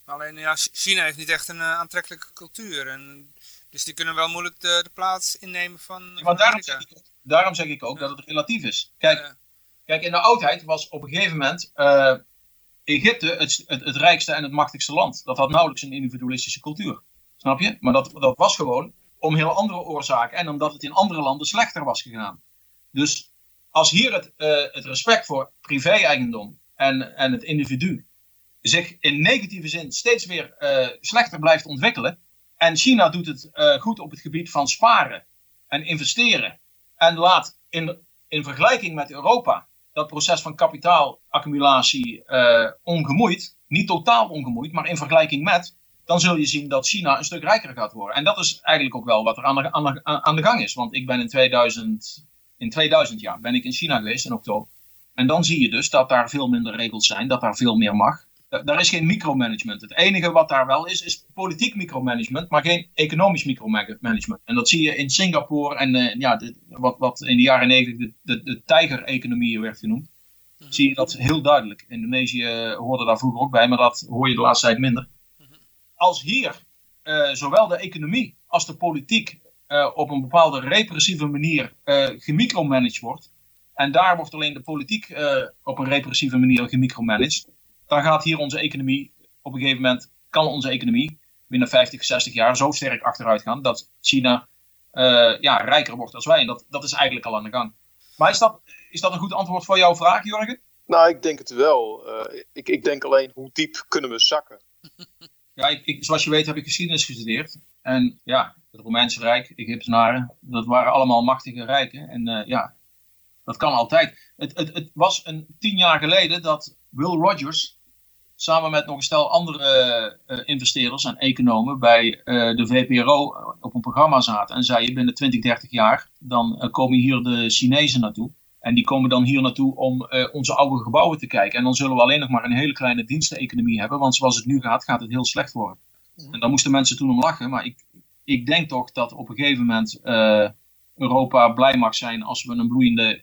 Alleen ja, China heeft niet echt een aantrekkelijke cultuur. En, dus die kunnen wel moeilijk de, de plaats innemen van. Ja, maar daarom daarom zeg, ik, ook dat het relatief is. Kijk, kijk, in de oudheid was op een gegeven moment Egypte het, het, het rijkste en het machtigste land. Dat had nauwelijks een individualistische cultuur. Snap je? Maar dat, dat was gewoon om heel andere oorzaken en omdat het in andere landen slechter was gegaan. Dus als hier het, uh, het respect voor privé-eigendom en, en het individu zich in negatieve zin steeds weer uh, slechter blijft ontwikkelen. En China doet het uh, goed op het gebied van sparen en investeren. En laat in, in vergelijking met Europa dat proces van kapitaalaccumulatie ongemoeid, niet totaal ongemoeid, maar in vergelijking met, dan zul je zien dat China een stuk rijker gaat worden. En dat is eigenlijk ook wel wat er aan de, aan de, aan de gang is. Want ik ben in 2000, in 2000 jaar ben ik in China geweest in oktober. En dan zie je dus dat daar veel minder regels zijn, dat daar veel meer mag. Daar is geen micromanagement. Het enige wat daar wel is, is politiek micromanagement, maar geen economisch micromanagement. En dat zie je in Singapore en uh, ja, de, wat, wat in de jaren negentig de, de, de tijgereconomie werd genoemd. -hmm. Zie je dat heel duidelijk. Indonesië hoorde daar vroeger ook bij, maar dat hoor je de laatste tijd minder als hier zowel de economie als de politiek op een bepaalde repressieve manier gemicromanaged wordt, en daar wordt alleen de politiek op een repressieve manier gemicromanaged, dan gaat hier onze economie op een gegeven moment, kan onze economie binnen 50, 60 jaar zo sterk achteruit gaan dat China uh, ja, rijker wordt als wij. En dat, dat is eigenlijk al aan de gang. Maar is dat, is dat een goed antwoord voor jouw vraag, Jorgen? Nou, ik denk het wel. Uh, ik, ik denk alleen, hoe diep kunnen we zakken? [LAUGHS] Ja, ik, ik, zoals je weet heb ik geschiedenis gestudeerd. En ja, het Romeinse Rijk, Egyptenaren, dat waren allemaal machtige rijken. En uh, ja, dat kan altijd. Het, het, het was een tien jaar geleden dat Will Rogers samen met nog een stel andere uh, investeerders en economen bij uh, de VPRO op een programma zaten en zeiden binnen 20, 30 jaar dan uh, komen hier de Chinezen naartoe. En die komen dan hier naartoe om onze oude gebouwen te kijken. En dan zullen we alleen nog maar een hele kleine diensteconomie hebben, want zoals het nu gaat, gaat het heel slecht worden. En daar moesten mensen toen om lachen, maar ik, ik denk toch dat op een gegeven moment Europa blij mag zijn als we een bloeiende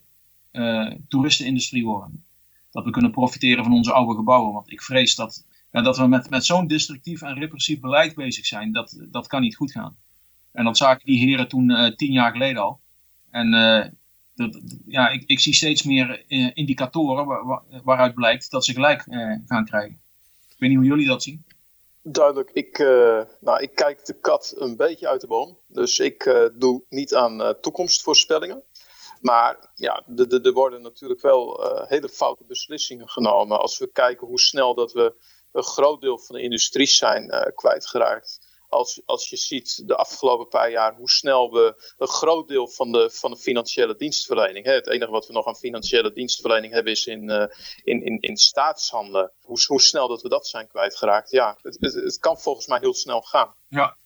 toeristenindustrie worden dat we kunnen profiteren van onze oude gebouwen. Want ik vrees dat, ja, dat we met, met zo'n destructief en repressief beleid bezig zijn. Dat, dat kan niet goed gaan. En dat zagen die heren toen uh, tien jaar geleden al. En uh, dat, ja, ik, ik, zie steeds meer uh, indicatoren waar, waaruit blijkt dat ze gelijk gaan krijgen. Ik weet niet hoe jullie dat zien. Duidelijk. Ik, nou, ik kijk de kat een beetje uit de boom. Dus ik doe niet aan toekomstvoorspellingen. Maar ja, er worden natuurlijk wel uh, hele foute beslissingen genomen. Als we kijken hoe snel dat we een groot deel van de industrie zijn uh, kwijtgeraakt. Als, als je ziet de afgelopen paar jaar hoe snel we een groot deel van de, van de financiële dienstverlening. Hè, het enige wat we nog aan financiële dienstverlening hebben is in, uh, in, in, in staatshandelen. Hoe, hoe snel dat we dat zijn kwijtgeraakt. Ja, het, het, het kan volgens mij heel snel gaan. Ja.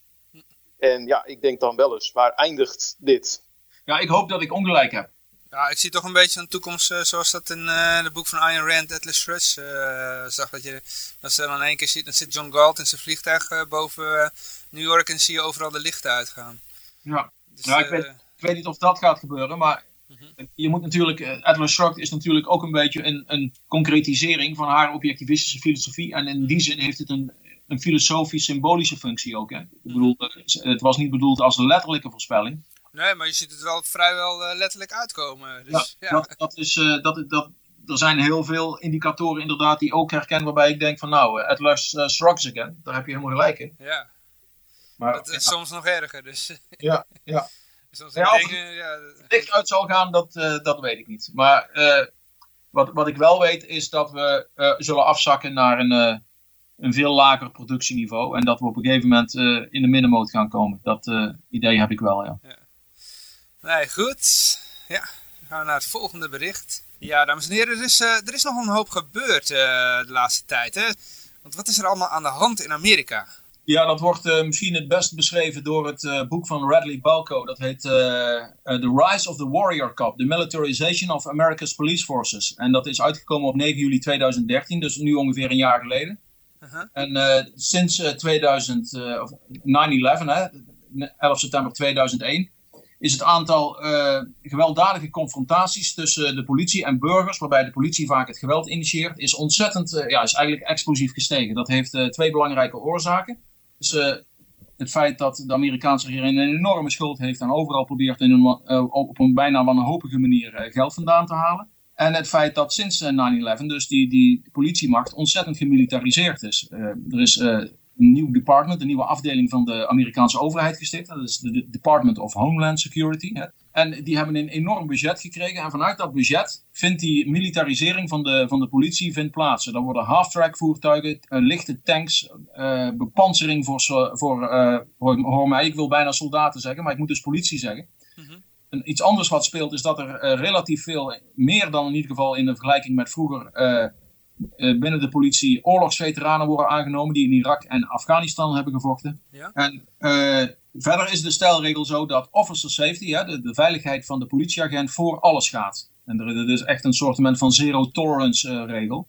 En ja, ik denk dan wel eens, waar eindigt dit? Ja, ik hoop dat ik ongelijk heb. Ja, ik zie toch een beetje een toekomst uh, zoals dat in uh, het boek van Ayn Rand, Atlas Shrugged, uh, zag. Dat je dat ze dan in één keer ziet, dan zit John Galt in zijn vliegtuig boven New York en zie je overal de lichten uitgaan. Ja, dus, ja ik, weet, ik weet niet of dat gaat gebeuren, maar -huh. je moet natuurlijk, Atlas Shrugged is natuurlijk ook een beetje een, een concretisering van haar objectivistische filosofie. En in die zin heeft het een, een filosofisch-symbolische functie ook. Hè? Ik bedoel, het was niet bedoeld als een letterlijke voorspelling. Nee, maar je ziet het wel vrijwel uh, letterlijk uitkomen. Dus, ja, ja. Dat, dat is, uh, dat, dat, er zijn heel veel indicatoren inderdaad die ook herkennen waarbij ik denk van nou, uh, Atlas uh, shrugs again. Daar heb je helemaal gelijk in. Ja. Maar, dat is ja. soms nog erger. Dus. Ja, [LAUGHS] ja. soms ja, dingen, ja, dicht uit zal gaan, dat, dat weet ik niet. Maar wat, wat ik wel weet is dat we zullen afzakken naar een, een veel lager productieniveau. En dat we op een gegeven moment in de middenmoot gaan komen. Dat idee heb ik wel, ja. ja. Nee, goed. Ja, dan gaan we naar het volgende bericht. Ja, dames en heren, er is, uh, er is nog een hoop gebeurd uh, de laatste tijd. Hè? Want wat is er allemaal aan de hand in Amerika? Ja, dat wordt uh, misschien het best beschreven door het boek van Radley Balco. Dat heet The Rise of the Warrior Cup, The Militarization of America's Police Forces. En dat is uitgekomen op 9 juli 2013, dus nu ongeveer een jaar geleden. -huh. En sinds 2000, of 9-11, 11 september 2001 is het aantal uh, gewelddadige confrontaties tussen de politie en burgers, waarbij de politie vaak het geweld initieert, is ontzettend, uh, ja, is eigenlijk explosief gestegen. Dat heeft twee belangrijke oorzaken. Dus het feit dat de Amerikaanse regering een enorme schuld heeft en overal probeert in een, op een bijna wanhopige manier geld vandaan te halen. En het feit dat sinds 9-11 dus die, die politiemacht ontzettend gemilitariseerd is. er is een nieuw department, een nieuwe afdeling van de Amerikaanse overheid gesticht. Dat is de Department of Homeland Security. Hè. En die hebben een enorm budget gekregen. En vanuit dat budget vindt die militarisering van de, van de politie vindt plaats. Er worden half-track voertuigen, uh, lichte tanks, uh, bepansering voor, voor uh, hoor, hoor, mij, ik wil bijna soldaten zeggen, maar ik moet dus politie zeggen. Mm -hmm. en iets anders wat speelt is dat er relatief veel, meer dan in ieder geval in de vergelijking met vroeger binnen de politie oorlogsveteranen worden aangenomen die in Irak en Afghanistan hebben gevochten. Ja? En uh, verder is de stelregel zo dat officer safety, hè, de, de, veiligheid van de politieagent, voor alles gaat. En er, er is echt een soort van zero tolerance uh, regel.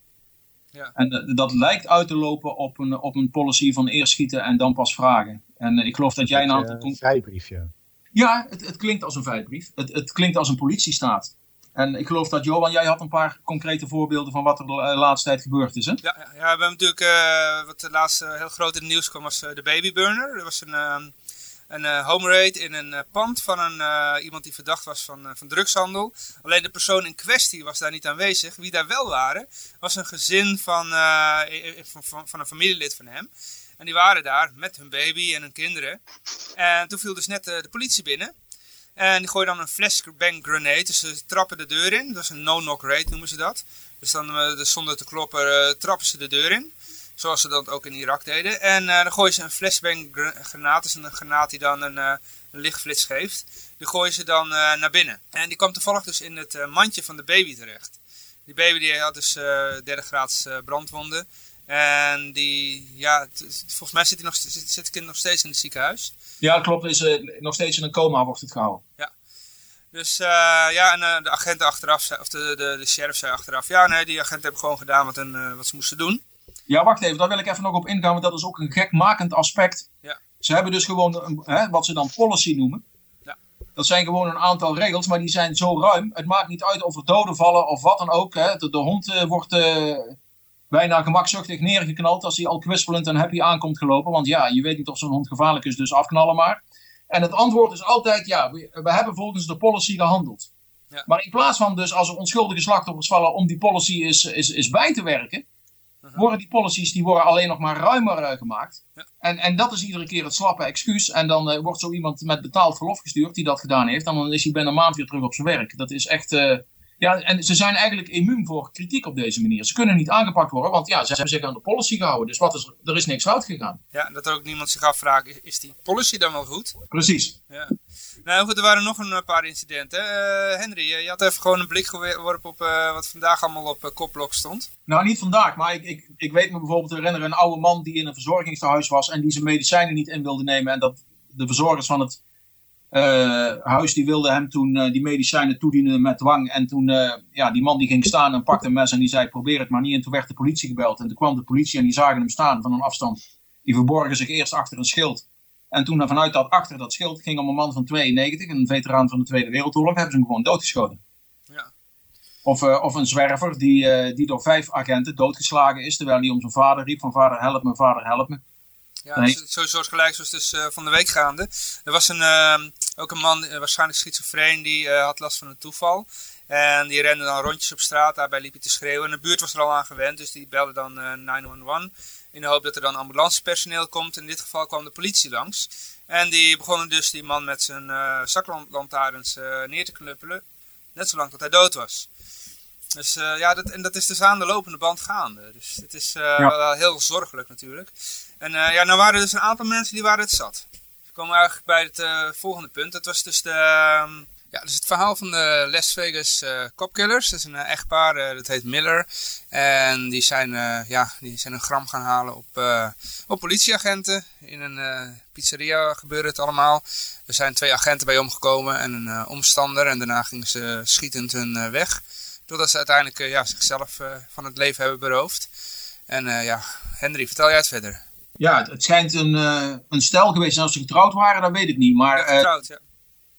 Ja. En dat lijkt uit te lopen op een, op een policy van eerst schieten en dan pas vragen. En ik geloof dat jij een aantal... Een vrijbriefje. Ja, het, het, klinkt als een vrijbrief. Het, het klinkt als een politiestaat. En ik geloof dat Johan, jij had een paar concrete voorbeelden van wat er de laatste tijd gebeurd is, hè? Ja, ja we hebben natuurlijk, uh, wat de laatste heel groot in het nieuws kwam, was uh, de babyburner. Er was een, uh, een home raid in een pand van een, iemand die verdacht was van, van drugshandel. Alleen de persoon in kwestie was daar niet aanwezig. Wie daar wel waren, was een gezin van, van, van, van, een familielid van hem. En die waren daar met hun baby en hun kinderen. En toen viel dus net de politie binnen. En die gooien dan een flashbang grenade. Dus ze trappen de deur in. Dat is een no-knock raid noemen ze dat. Dus dan dus zonder te kloppen trappen ze de deur in. Zoals ze dat ook in Irak deden. En uh, dan gooien ze een flashbang granaat. Is een granaat die dan een, een lichtflits geeft. Die gooien ze dan naar binnen. En die kwam toevallig dus in het mandje van de baby terecht. Die baby die had dus derde graads brandwonden. En die, ja, volgens mij zit, hij nog, zit, zit het kind nog steeds in het ziekenhuis. Ja, klopt. Is, nog steeds in een coma wordt het gehouden. Ja. Dus ja, en de agent achteraf, of de, de, de sheriff zei achteraf, ja nee, die agenten hebben gewoon gedaan wat, een, wat ze moesten doen. Ja, wacht even, daar wil ik even nog op ingaan, want dat is ook een gekmakend aspect. Ja. Ze hebben dus gewoon een, hè, wat ze dan policy noemen. Ja. Dat zijn gewoon een aantal regels, maar die zijn zo ruim. Het maakt niet uit of er doden vallen of wat dan ook. Hè. De, de hond wordt bijna gemakzuchtig neergeknald als hij al kwispelend en happy aankomt gelopen. Want ja, je weet niet of zo'n hond gevaarlijk is, dus afknallen maar. En het antwoord is altijd ja, we, we hebben volgens de policy gehandeld. Ja. Maar in plaats van dus als er onschuldige slachtoffers vallen om die policy is, is, is bij te werken worden die policies die worden alleen nog maar ruimer uh, gemaakt. Ja. En, en dat is iedere keer het slappe excuus. En dan uh, wordt zo iemand met betaald verlof gestuurd die dat gedaan heeft. En dan is hij binnen een maand weer terug op zijn werk. Dat is echt... Ja, en ze zijn eigenlijk immuun voor kritiek op deze manier. Ze kunnen niet aangepakt worden, want ja, ze hebben zich aan de policy gehouden. Dus wat is, er is niks fout gegaan. Ja, dat er ook niemand zich afvraagt, is, die policy dan wel goed? Precies. Ja. Nou goed, er waren nog een paar incidenten. Uh, Henry, je had even gewoon een blik geworpen op uh, wat vandaag allemaal op uh, kopblok stond. Nou, niet vandaag, maar ik, ik, ik weet me bijvoorbeeld te herinneren een oude man die in een verzorgingstehuis was en die zijn medicijnen niet in wilde nemen. En dat de verzorgers van het huis die wilden hem toen die medicijnen toedienen met dwang. En toen, ja, die man die ging staan en pakte een mes en die zei probeer het maar niet. En toen werd de politie gebeld en toen kwam de politie en die zagen hem staan van een afstand. Die verborgen zich eerst achter een schild. En toen vanuit dat achter dat schild ging om een man van 92, een veteraan van de Tweede Wereldoorlog, hebben ze hem gewoon doodgeschoten. Ja. Of, of een zwerver die, die door vijf agenten doodgeslagen is, terwijl hij om zijn vader riep van vader help me, vader help me. Ja, nee. zo soortgelijk zoals dus uh, van de week gaande. Er was een, ehm, ook een man, waarschijnlijk schizofreen, die had last van een toeval. En die rende dan rondjes op straat, daarbij liep hij te schreeuwen. En de buurt was er al aan gewend, dus die belde dan 911 in de hoop dat er dan ambulancepersoneel komt. In dit geval kwam de politie langs. En die begonnen dus die man met zijn zaklantaarns neer te knuppelen. Net zolang tot hij dood was. Dus uh, ja, dat, en dat is dus aan de lopende band gaande. Dus het is ja. wel heel zorgelijk natuurlijk. En ja, nou waren er dus een aantal mensen die waren het zat. We komen eigenlijk bij het volgende punt. Dat was dus de... ehm, ja, dus het verhaal van de Las Vegas uh, Copkillers. Dat is een uh, echtpaar, uh, dat heet Miller. En die zijn, ja, die zijn een gram gaan halen op, op politieagenten. In een pizzeria gebeurde het allemaal. Er zijn twee agenten bij omgekomen en een omstander. En daarna gingen ze schietend hun weg. Totdat ze uiteindelijk ja, zichzelf van het leven hebben beroofd. En ja, Henry, vertel jij het verder. Ja, het, het schijnt een, een stel geweest. En als ze getrouwd waren, dat weet ik niet. Maar, ja, getrouwd, ja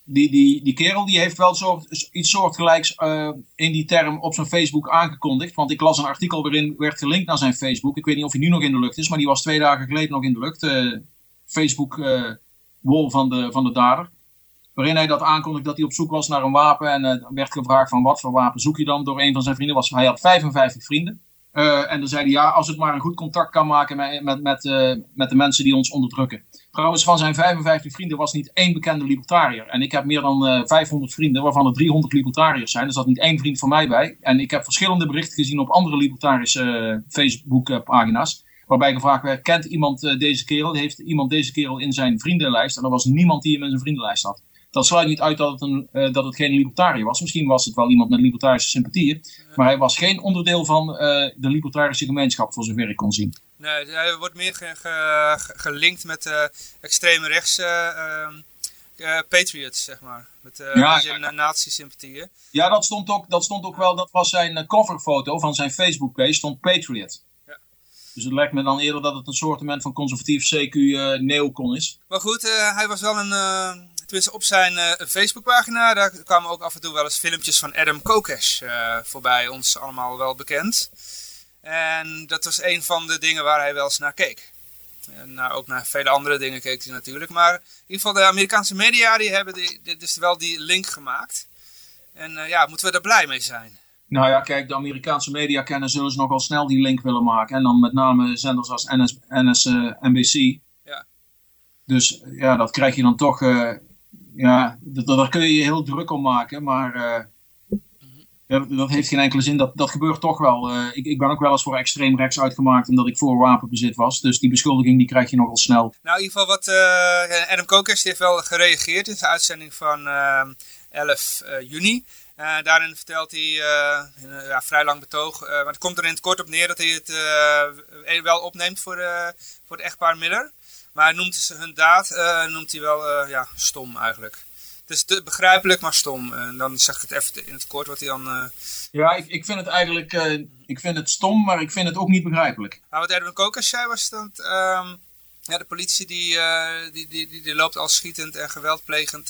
die, die, die kerel die heeft wel soort, iets soortgelijks uh, in die term op zijn Facebook aangekondigd. Want ik las een artikel waarin werd gelinkt naar zijn Facebook. Ik weet niet of hij nu nog in de lucht is, maar die was twee dagen geleden nog in de lucht. Uh, Facebook uh, wall van de, van de dader. Waarin hij dat aankondigde dat hij op zoek was naar een wapen. En werd gevraagd van wat voor wapen zoek je dan door een van zijn vrienden. Was, hij had 55 vrienden. Uh, en dan zei hij, ja, als het maar een goed contact kan maken met, met, met, uh, met de mensen die ons onderdrukken. Trouwens, van zijn 55 vrienden was niet één bekende libertariër. En ik heb meer dan uh, 500 vrienden, waarvan er 300 libertariërs zijn. Er zat niet één vriend van mij bij. En ik heb verschillende berichten gezien op andere libertarische Facebook-pagina's. Waarbij gevraagd werd, kent iemand deze kerel? Heeft iemand deze kerel in zijn vriendenlijst? En er was niemand die hem in zijn vriendenlijst had. Dat sluit niet uit dat het, een, uh, dat het geen libertariër was. Misschien was het wel iemand met libertarische sympathieën. Maar hij was geen onderdeel van uh, de libertarische gemeenschap, voor zover ik kon zien. Nee, hij wordt meer ge ge gelinkt met uh, extreme rechtse patriots, zeg maar. Met ja, ja. nazi-sympathieën. Ja, dat stond, ook, dat stond ook wel, dat was zijn coverfoto van zijn Facebook-page, stond Patriot. Ja. Dus het lijkt me dan eerder dat het een soort van conservatief CQ neocon is. Maar goed, hij was wel een Tenminste, op zijn uh, Facebookpagina, daar kwamen ook af en toe wel eens filmpjes van Adam Kokesh uh, voorbij, ons allemaal wel bekend. En dat was een van de dingen waar hij wel eens naar keek. En nou, ook naar vele andere dingen keek hij natuurlijk. Maar in ieder geval de Amerikaanse media die hebben die, die- dus wel die link gemaakt. En eh, ja, moeten we daar blij mee zijn? Nou ja, kijk, de Amerikaanse media kennen zullen ze nogal snel die link willen maken. En dan met name zenders als NS, NS eh, NBC. Ja. Dus eh, ja, dat krijg je dan toch. eh, ja, d- d- daar kun je je heel druk om maken. Maar eh, ja, dat- dat heeft geen enkele zin. Dat, dat gebeurt toch wel. Eh, ik, ik ben ook wel eens voor extreem rechts uitgemaakt omdat ik voor wapenbezit was. Dus die beschuldiging die krijg je nogal snel. Nou, in ieder geval wat eh, Adam Kokers heeft wel gereageerd in de uitzending van eh, 11 eh, juni. Daarin vertelt hij in een ja, vrij lang betoog, maar het komt er in het kort op neer dat hij het wel opneemt voor, voor het echtpaar Miller. Maar hij noemt ze hun daad, eh, noemt hij wel eh, ja, stom eigenlijk. Het is begrijpelijk, maar stom. En dan zeg ik het even in het kort wat hij dan... eh, Ja, ik, ik vind het eigenlijk. ik vind het stom, maar ik vind het ook niet begrijpelijk. Nou, wat Edwin Kokers zei was dat ehm, ja, de politie die, die, die, die, die loopt al schietend en geweldplegend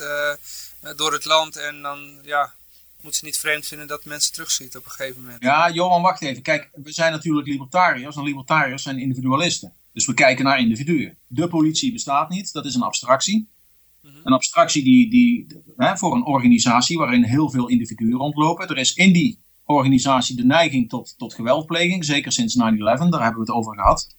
door het land. En dan ja, moet ze niet vreemd vinden dat mensen terugschieten op een gegeven moment. Ja, Johan, wacht even. Kijk, we zijn natuurlijk libertariërs en libertariërs zijn individualisten. Dus we kijken naar individuen. De politie bestaat niet, dat is een abstractie. Een abstractie die, die hè, voor een organisatie waarin heel veel individuen rondlopen. Er is in die organisatie de neiging tot, tot geweldpleging, zeker sinds 9-11, daar hebben we het over gehad.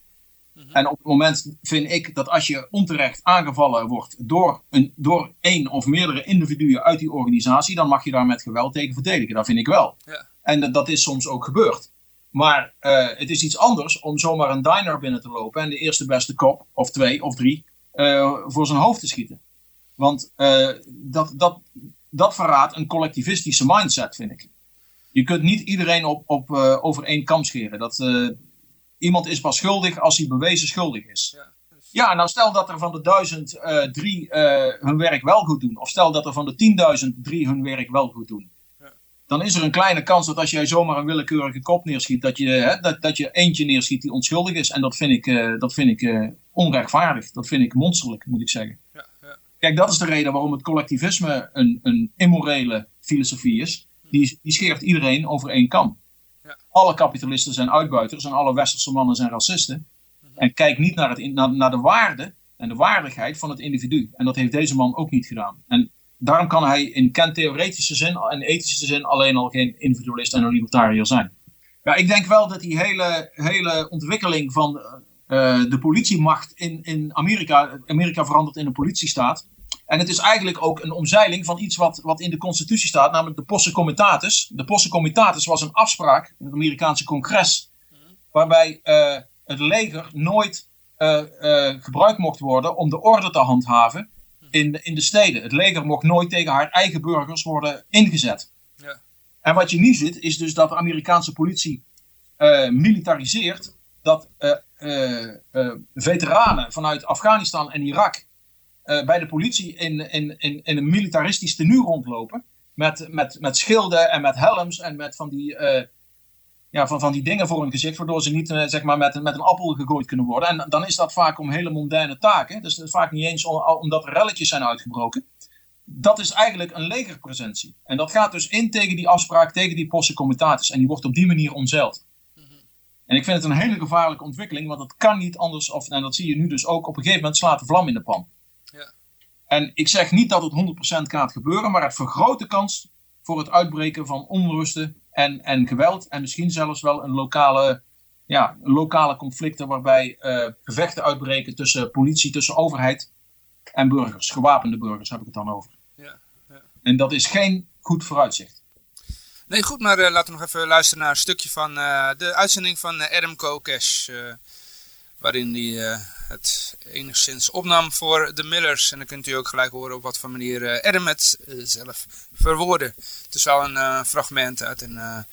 En op het moment vind ik dat als je onterecht aangevallen wordt door, een, door één of meerdere individuen uit die organisatie, dan mag je daar met geweld tegen verdedigen. Dat vind ik wel. Ja. En dat, dat is soms ook gebeurd. Maar eh, het is iets anders om zomaar een diner binnen te lopen en de eerste beste kop, of twee of drie, eh, voor zijn hoofd te schieten. Want eh, dat, dat, dat verraadt een collectivistische mindset, vind ik. Je kunt niet iedereen op, op, over één kam scheren. Dat, iemand is pas schuldig als hij bewezen schuldig is. Ja. Ja, nou stel dat er van de duizend drie hun werk wel goed doen. Of stel dat er van de tienduizend drie hun werk wel goed doen. Dan is er een kleine kans dat als jij zomaar een willekeurige kop neerschiet, dat je, hè, dat, dat je eentje neerschiet die onschuldig is. En dat vind ik, eh, dat vind ik eh, onrechtvaardig. Dat vind ik monsterlijk, moet ik zeggen. Ja, ja. Kijk, dat is de reden waarom het collectivisme een, een immorele filosofie is. Die, die scheert iedereen over één kam. Ja. Alle kapitalisten zijn uitbuiters en alle westerse mannen zijn racisten. En kijk niet naar, het, naar de waarde en de waardigheid van het individu. En dat heeft deze man ook niet gedaan. En daarom kan hij in kentheoretische zin en ethische zin alleen al geen individualist en een libertariër zijn. Ja, ik denk wel dat die hele, hele ontwikkeling van eh, de politiemacht in, in Amerika, Amerika verandert in een politiestaat. En het is eigenlijk ook een omzeiling van iets wat, wat in de constitutie staat, namelijk de posse comitatus. De posse comitatus was een afspraak in het Amerikaanse congres, waarbij eh, het leger nooit eh, gebruikt mocht worden om de orde te handhaven in de, in de steden. Het leger mocht nooit tegen haar eigen burgers worden ingezet. Ja. En wat je nu ziet, is dus dat de Amerikaanse politie eh, militariseert, dat eh, eh, veteranen vanuit Afghanistan en Irak bij de politie in, in, in, in een militaristisch tenue rondlopen. Met, met, met schilden en met helms en met van die, ja, van, van die dingen voor hun gezicht, waardoor ze niet eh, zeg maar met, een- met een appel gegooid kunnen worden. En dan is dat vaak om hele mondaine taken. Dus dat is vaak niet eens om, omdat er relletjes zijn uitgebroken. Dat is eigenlijk een legerpresentie. En dat gaat dus in tegen die afspraak, tegen die posse comitatus. En die wordt op die manier omzeild. En ik vind het een hele gevaarlijke ontwikkeling, want het kan niet anders. Of, en dat zie je nu dus ook. Op een gegeven moment slaat de vlam in de pan. Ja. En ik zeg niet dat het 100% gaat gebeuren, maar het vergroot de kans voor het uitbreken van onrusten en, en geweld. En misschien zelfs wel een lokale, ja, lokale conflicten waarbij eh, gevechten uitbreken tussen politie, tussen overheid en burgers. Gewapende burgers heb ik het dan over. Ja, ja. En dat is geen goed vooruitzicht. Nee, goed, maar eh, laten we nog even luisteren naar een stukje van eh, de uitzending van Adam Kokesh. Waarin hij eh, het enigszins opnam voor de Millers. En dan kunt u ook gelijk horen op wat voor manier eh, Adam het eh, zelf verwoordde. Het is wel een fragment uit een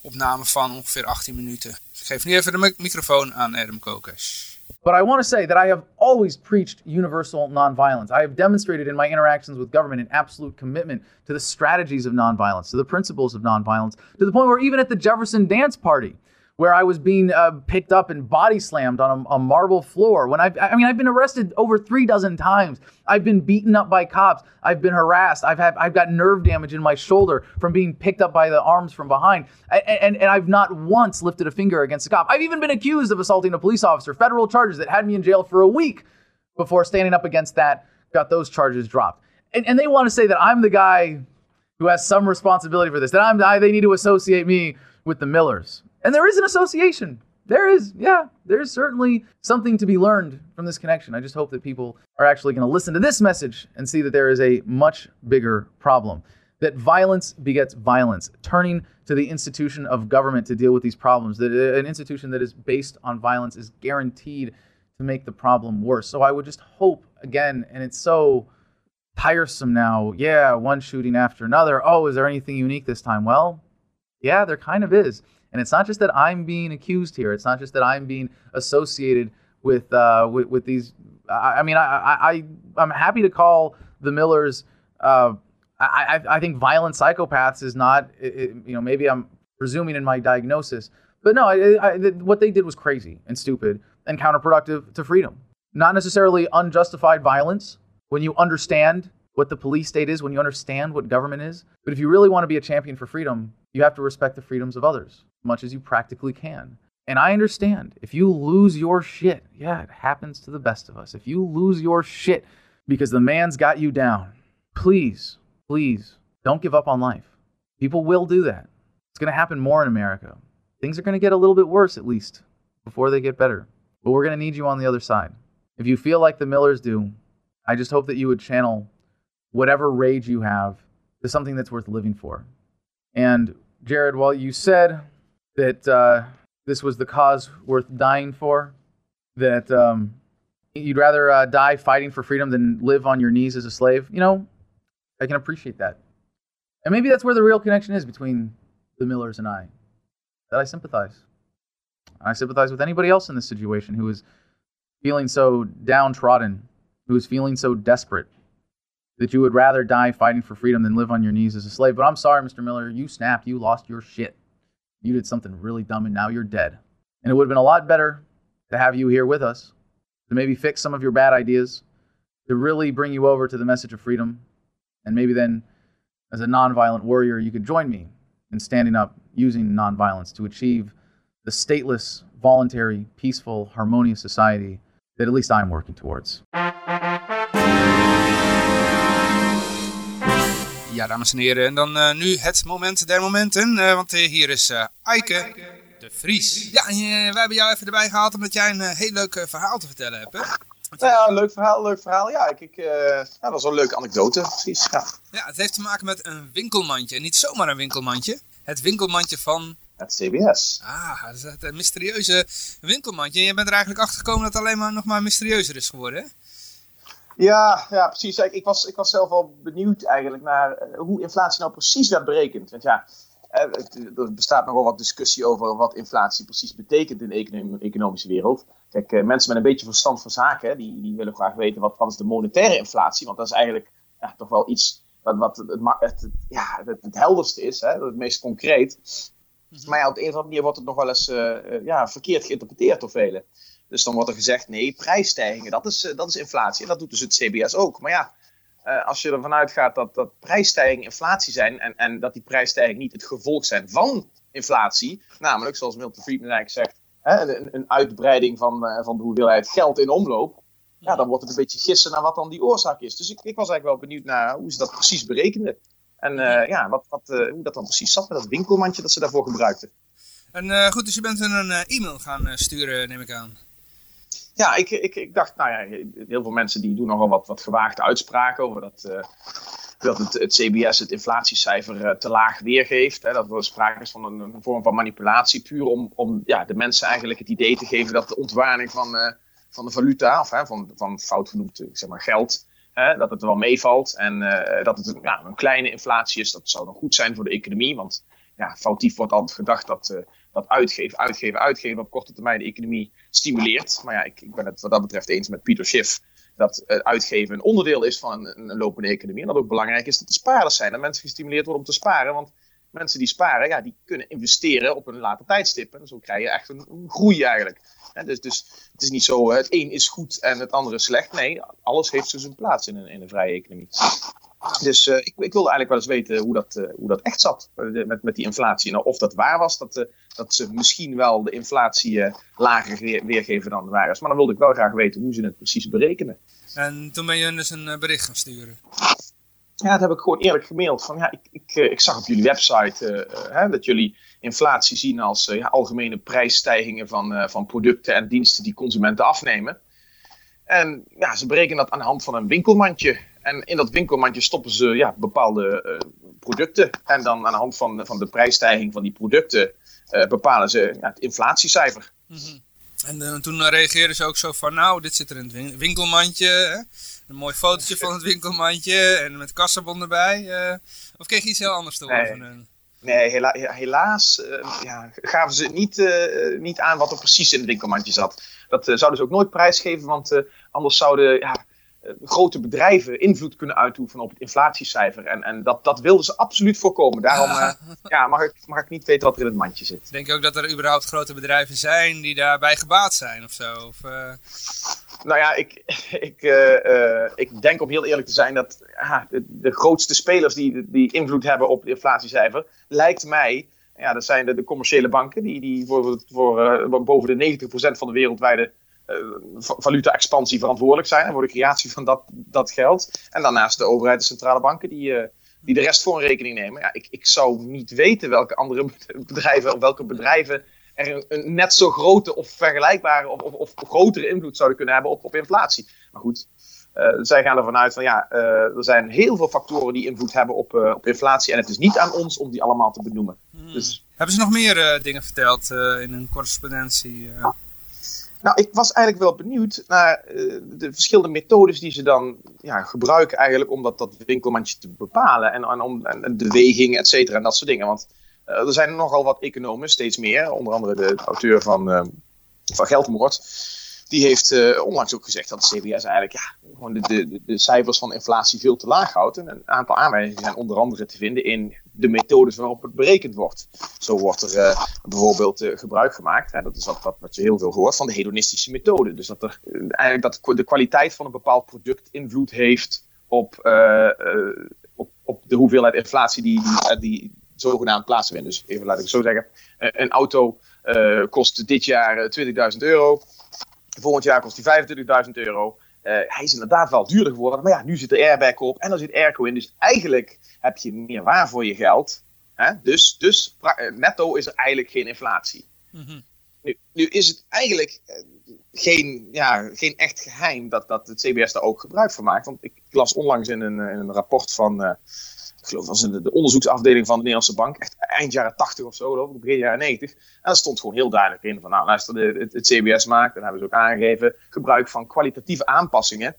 opname van ongeveer 18 minuten. Dus ik geef nu even de mi- microfoon aan Adam Kokesh. But I want to say that I have always preached universal nonviolence. I have demonstrated in my interactions with government an absolute commitment to the strategies of nonviolence, to the principles of nonviolence, to the point where even at the Jefferson Dance Party, where I was being uh, picked up and body slammed on a, a marble floor. When I've, I mean, I've been arrested over three dozen times. I've been beaten up by cops. I've been harassed. I've had, I've got nerve damage in my shoulder from being picked up by the arms from behind. And, and, and I've not once lifted a finger against a cop. I've even been accused of assaulting a police officer, federal charges that had me in jail for a week before standing up against that, got those charges dropped. And, and they want to say that I'm the guy who has some responsibility for this, that I'm, I, they need to associate me with the Millers. And there is an association. There is, yeah, there's certainly something to be learned from this connection. I just hope that people are actually going to listen to this message and see that there is a much bigger problem. That violence begets violence, turning to the institution of government to deal with these problems. That uh, an institution that is based on violence is guaranteed to make the problem worse. So I would just hope, again, and it's so tiresome now. Yeah, one shooting after another. Oh, is there anything unique this time? Well, yeah, there kind of is. And it's not just that I'm being accused here. It's not just that I'm being associated with uh, with, with these. I, I mean, I, I I'm happy to call the Millers. Uh, I, I think violent psychopaths is not. It, you know, maybe I'm presuming in my diagnosis, but no, I, I, what they did was crazy and stupid and counterproductive to freedom. Not necessarily unjustified violence when you understand what the police state is, when you understand what government is. But if you really want to be a champion for freedom, you have to respect the freedoms of others much as you practically can. And I understand if you lose your shit, yeah, it happens to the best of us. If you lose your shit because the man's got you down, please, please don't give up on life. People will do that. It's going to happen more in America. Things are going to get a little bit worse, at least, before they get better. But we're going to need you on the other side. If you feel like the Millers do, I just hope that you would channel whatever rage you have to something that's worth living for. And Jared, while you said that uh, this was the cause worth dying for, that um, you'd rather uh, die fighting for freedom than live on your knees as a slave, you know, I can appreciate that. And maybe that's where the real connection is between the Millers and I, that I sympathize. I sympathize with anybody else in this situation who is feeling so downtrodden, who is feeling so desperate that you would rather die fighting for freedom than live on your knees as a slave. But I'm sorry, Mr. Miller, you snapped, you lost your shit you did something really dumb and now you're dead. And it would have been a lot better to have you here with us, to maybe fix some of your bad ideas, to really bring you over to the message of freedom. And maybe then, as a nonviolent warrior, you could join me in standing up using nonviolence to achieve the stateless, voluntary, peaceful, harmonious society that at least I'm working towards. Ja, dames en heren, en dan uh, nu het moment der momenten, uh, want uh, hier is Eike de Vries. Ja, en, we hebben jou even erbij gehaald omdat jij een heel leuk verhaal te vertellen hebt, hè? Ja, leuk verhaal, leuk verhaal. Ja, ik, ik, ja dat was wel een leuke anekdote, precies. Ja. ja, het heeft te maken met een winkelmandje. En niet zomaar een winkelmandje. Het winkelmandje van... Het CBS. Ah, dat is het mysterieuze winkelmandje. En je bent er eigenlijk achter gekomen dat het alleen maar nog maar mysterieuzer is geworden, hè? Ja, ja precies. Ik was, ik was zelf al benieuwd eigenlijk naar eh, hoe inflatie nou precies werd berekend. Want ja, eh, er bestaat nogal wat discussie over wat inflatie precies betekent in de economische wereld. Kijk, eh, mensen met een beetje verstand van zaken, die, die willen graag weten wat, wat is de monetaire inflatie. Want dat is eigenlijk ja, toch wel iets wat, wat het, het, ja, het, het helderste is, hè, het meest concreet. Mhm. Maar ja, op de een of andere manier wordt het nog wel eens ja, verkeerd geïnterpreteerd door velen. Dus dan wordt er gezegd, nee, prijsstijgingen, dat is, eh, dat is inflatie. En dat doet dus het CBS ook. Maar ja, uh, als je ervan uitgaat dat, dat prijsstijgingen inflatie zijn en, en dat die prijsstijgingen niet het gevolg zijn van inflatie, namelijk zoals Milton Friedman eigenlijk zegt, hè, een, een, uitbreiding van, uh, van de hoeveelheid geld in omloop, ja, dan wordt het een beetje gissen naar wat dan die oorzaak is. Dus ik, ik was eigenlijk wel benieuwd naar hoe ze dat precies berekenden. En ja, wat, wat, hoe dat dan precies zat met dat winkelmandje dat ze daarvoor gebruikten. En goed, dus je bent een e-mail gaan sturen, neem ik aan. Ja, ik, ik, ik dacht, nou ja, heel veel mensen die doen nogal wat, wat gewaagde uitspraken over dat, uh, dat het, het, CBS het inflatiecijfer uh, te laag weergeeft. Hè, dat er sprake is van een, vorm van manipulatie, puur om, om ja, de mensen eigenlijk het idee te geven dat de ontwaarding van, uh, van de valuta, of hè, van, van fout genoemd zeg maar, geld, hè, dat het wel meevalt. En dat het ja, een kleine inflatie is, dat zou dan goed zijn voor de economie. Want ja, foutief wordt altijd gedacht dat dat uitgeven, uitgeven, uitgeven op korte termijn de economie stimuleert. Maar ja, ik, ik ben het wat dat betreft eens met Pieter Schiff dat uh, uitgeven een onderdeel is van een, lopende economie. En dat ook belangrijk is dat de spaarders zijn. Dat mensen gestimuleerd worden om te sparen. Want mensen die sparen, ja, die kunnen investeren op een later tijdstip. En zo krijg je echt een, groei eigenlijk. Dus, dus het is niet zo, het een is goed en het andere slecht. Nee, alles heeft dus een plaats in een, in een vrije economie. Dus uh, ik, ik, wilde eigenlijk wel eens weten hoe dat, uh, hoe dat echt zat met, met die inflatie. Nou, of dat waar was, dat, dat ze misschien wel de inflatie lager weer, weergeven dan waar is. Maar dan wilde ik wel graag weten hoe ze het precies berekenen. En toen ben je dus een bericht gaan sturen? Ja, dat heb ik gewoon eerlijk gemaild. Van, ja, ik, ik, ik zag op jullie website hè, dat jullie inflatie zien als ja, algemene prijsstijgingen van, van producten en diensten die consumenten afnemen. En ja, ze berekenen dat aan de hand van een winkelmandje. En in dat winkelmandje stoppen ze ja, bepaalde uh, producten. En dan aan de hand van, van de prijsstijging van die producten uh, bepalen ze ja, het inflatiecijfer. Mm -hmm. En uh, toen reageerden ze ook zo van, nou, dit zit er in het winkelmandje. Hè? Een mooi fotootje van het winkelmandje en met kassabon erbij. of kreeg je iets heel anders te horen van hun? Nee, hela helaas ja, gaven ze niet, niet aan wat er precies in het winkelmandje zat. Dat zouden ze ook nooit prijsgeven, want anders zouden ja, grote bedrijven invloed kunnen uitoefenen op het inflatiecijfer. En, en dat, dat wilden ze absoluut voorkomen. Daarom uh, [LAUGHS] ja, mag, ik, mag ik niet weten wat er in het mandje zit. Denk je ook dat er überhaupt grote bedrijven zijn die daarbij gebaat zijn of zo? Of, uh... Nou ja, ik, [LAUGHS] ik, uh, ik denk om heel eerlijk te zijn dat de, de, grootste spelers die, die invloed hebben op het inflatiecijfer, lijkt mij ja, dat zijn de, de commerciële banken, die, die voor, voor boven de 90% van de wereldwijde valuta-expansie verantwoordelijk zijn. En voor de creatie van dat, dat geld. En daarnaast de overheid en centrale banken die, uh, die de rest voor een rekening nemen. Ja, ik, ik zou niet weten welke andere [LAUGHS] bedrijven of welke bedrijven er een, een net zo grote of vergelijkbare of, of, of, grotere invloed zouden kunnen hebben op, op inflatie. Maar goed, uh, zij gaan ervan uit van ja, er zijn heel veel factoren die invloed hebben op, op inflatie. En het is niet aan ons om die allemaal te benoemen. Hmm. Dus... Hebben ze nog meer dingen verteld in hun correspondentie? Nou, ik was eigenlijk wel benieuwd naar uh, de verschillende methodes die ze dan ja, gebruiken eigenlijk om dat, dat winkelmandje te bepalen. En, en, om, de weging, et cetera, en dat soort dingen. Want uh, er zijn nogal wat economen, steeds meer. Onder andere de auteur van, uh, van Geldmoord. Die heeft onlangs ook gezegd dat de CBS eigenlijk ja, gewoon de, de, de cijfers van inflatie veel te laag houdt. En een aantal aanwijzingen zijn onder andere te vinden in de methodes waarop het berekend wordt. Zo wordt er uh, bijvoorbeeld uh, gebruik gemaakt, hè, dat is wat, je heel veel hoort, van de hedonistische methode. Dus dat er eigenlijk dat de kwaliteit van een bepaald product invloed heeft op, op, de hoeveelheid inflatie die, die, die zogenaamd plaatsvindt. Dus even laat ik zo zeggen, een auto kost dit jaar 20.000 euro, volgend jaar kost die 25.000 euro. Uh, hij is inderdaad wel duurder geworden. Maar ja, nu zit er airbag op en er zit airco in. Dus eigenlijk heb je meer waar voor je geld. Hè? Dus, dus netto is er eigenlijk geen inflatie. Mm -hmm. nu, nu, is het eigenlijk uh, geen, ja, geen echt geheim dat, dat het CBS daar ook gebruik van maakt. Want ik las onlangs in een, in een rapport van, uh, ik geloof dat was de onderzoeksafdeling van de Nederlandse Bank, echt eind jaren 80 of zo, ik, begin jaren 90. En daar stond gewoon heel duidelijk in van, nou luister, het, het CBS maakt, en hebben ze ook aangegeven, gebruik van kwalitatieve aanpassingen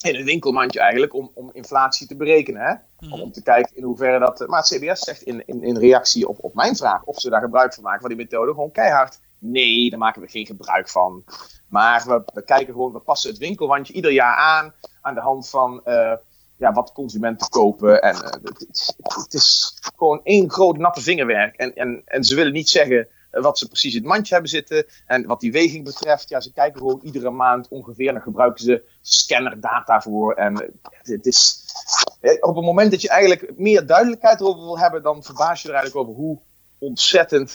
in een winkelmandje eigenlijk om, om inflatie te berekenen. Hè? Mm. Om, om te kijken in hoeverre dat. Maar het CBS zegt in, in, in reactie op, op mijn vraag of ze daar gebruik van maken van die methode gewoon keihard. Nee, daar maken we geen gebruik van. Maar we, we kijken gewoon, we passen het winkelwandje ieder jaar aan aan de hand van uh, ja, wat consumenten kopen. En uh, het, het, is gewoon één groot natte vingerwerk. En, en, en ze willen niet zeggen wat ze precies in het mandje hebben zitten. En wat die weging betreft, ja, ze kijken gewoon iedere maand ongeveer. Dan gebruiken ze scannerdata voor. En het is, op het moment dat je eigenlijk meer duidelijkheid erover wil hebben, dan verbaas je er eigenlijk over hoe ontzettend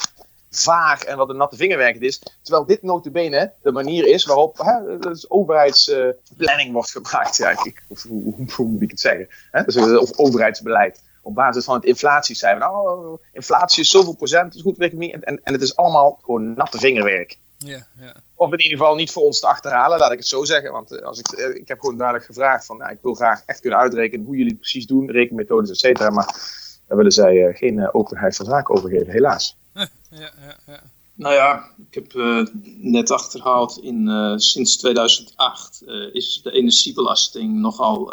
vaag en wat een natte vingerwerk het is. Terwijl dit notabene de manier is waarop hè, dus overheidsplanning uh, wordt gemaakt. Ja, ik, of, hoe, hoe, moet ik het zeggen? Hè? Dus, of overheidsbeleid op basis van het inflatiecijfer. Nou, inflatie is zoveel procent, is goed economie. En, en, en het is allemaal gewoon natte vingerwerk. Ja, ja. Of in ieder geval niet voor ons te achterhalen, laat ik het zo zeggen. Want uh, als ik, uh, ik heb gewoon duidelijk gevraagd van, nou, ik wil graag echt kunnen uitrekenen hoe jullie het precies doen, rekenmethodes, et cetera. Maar daar willen zij uh, geen openheid van zaken over geven, helaas. [LAUGHS] Ja, ja, ja. Nou ja, ik heb net achterhaald, in, sinds 2008 is de energiebelasting nogal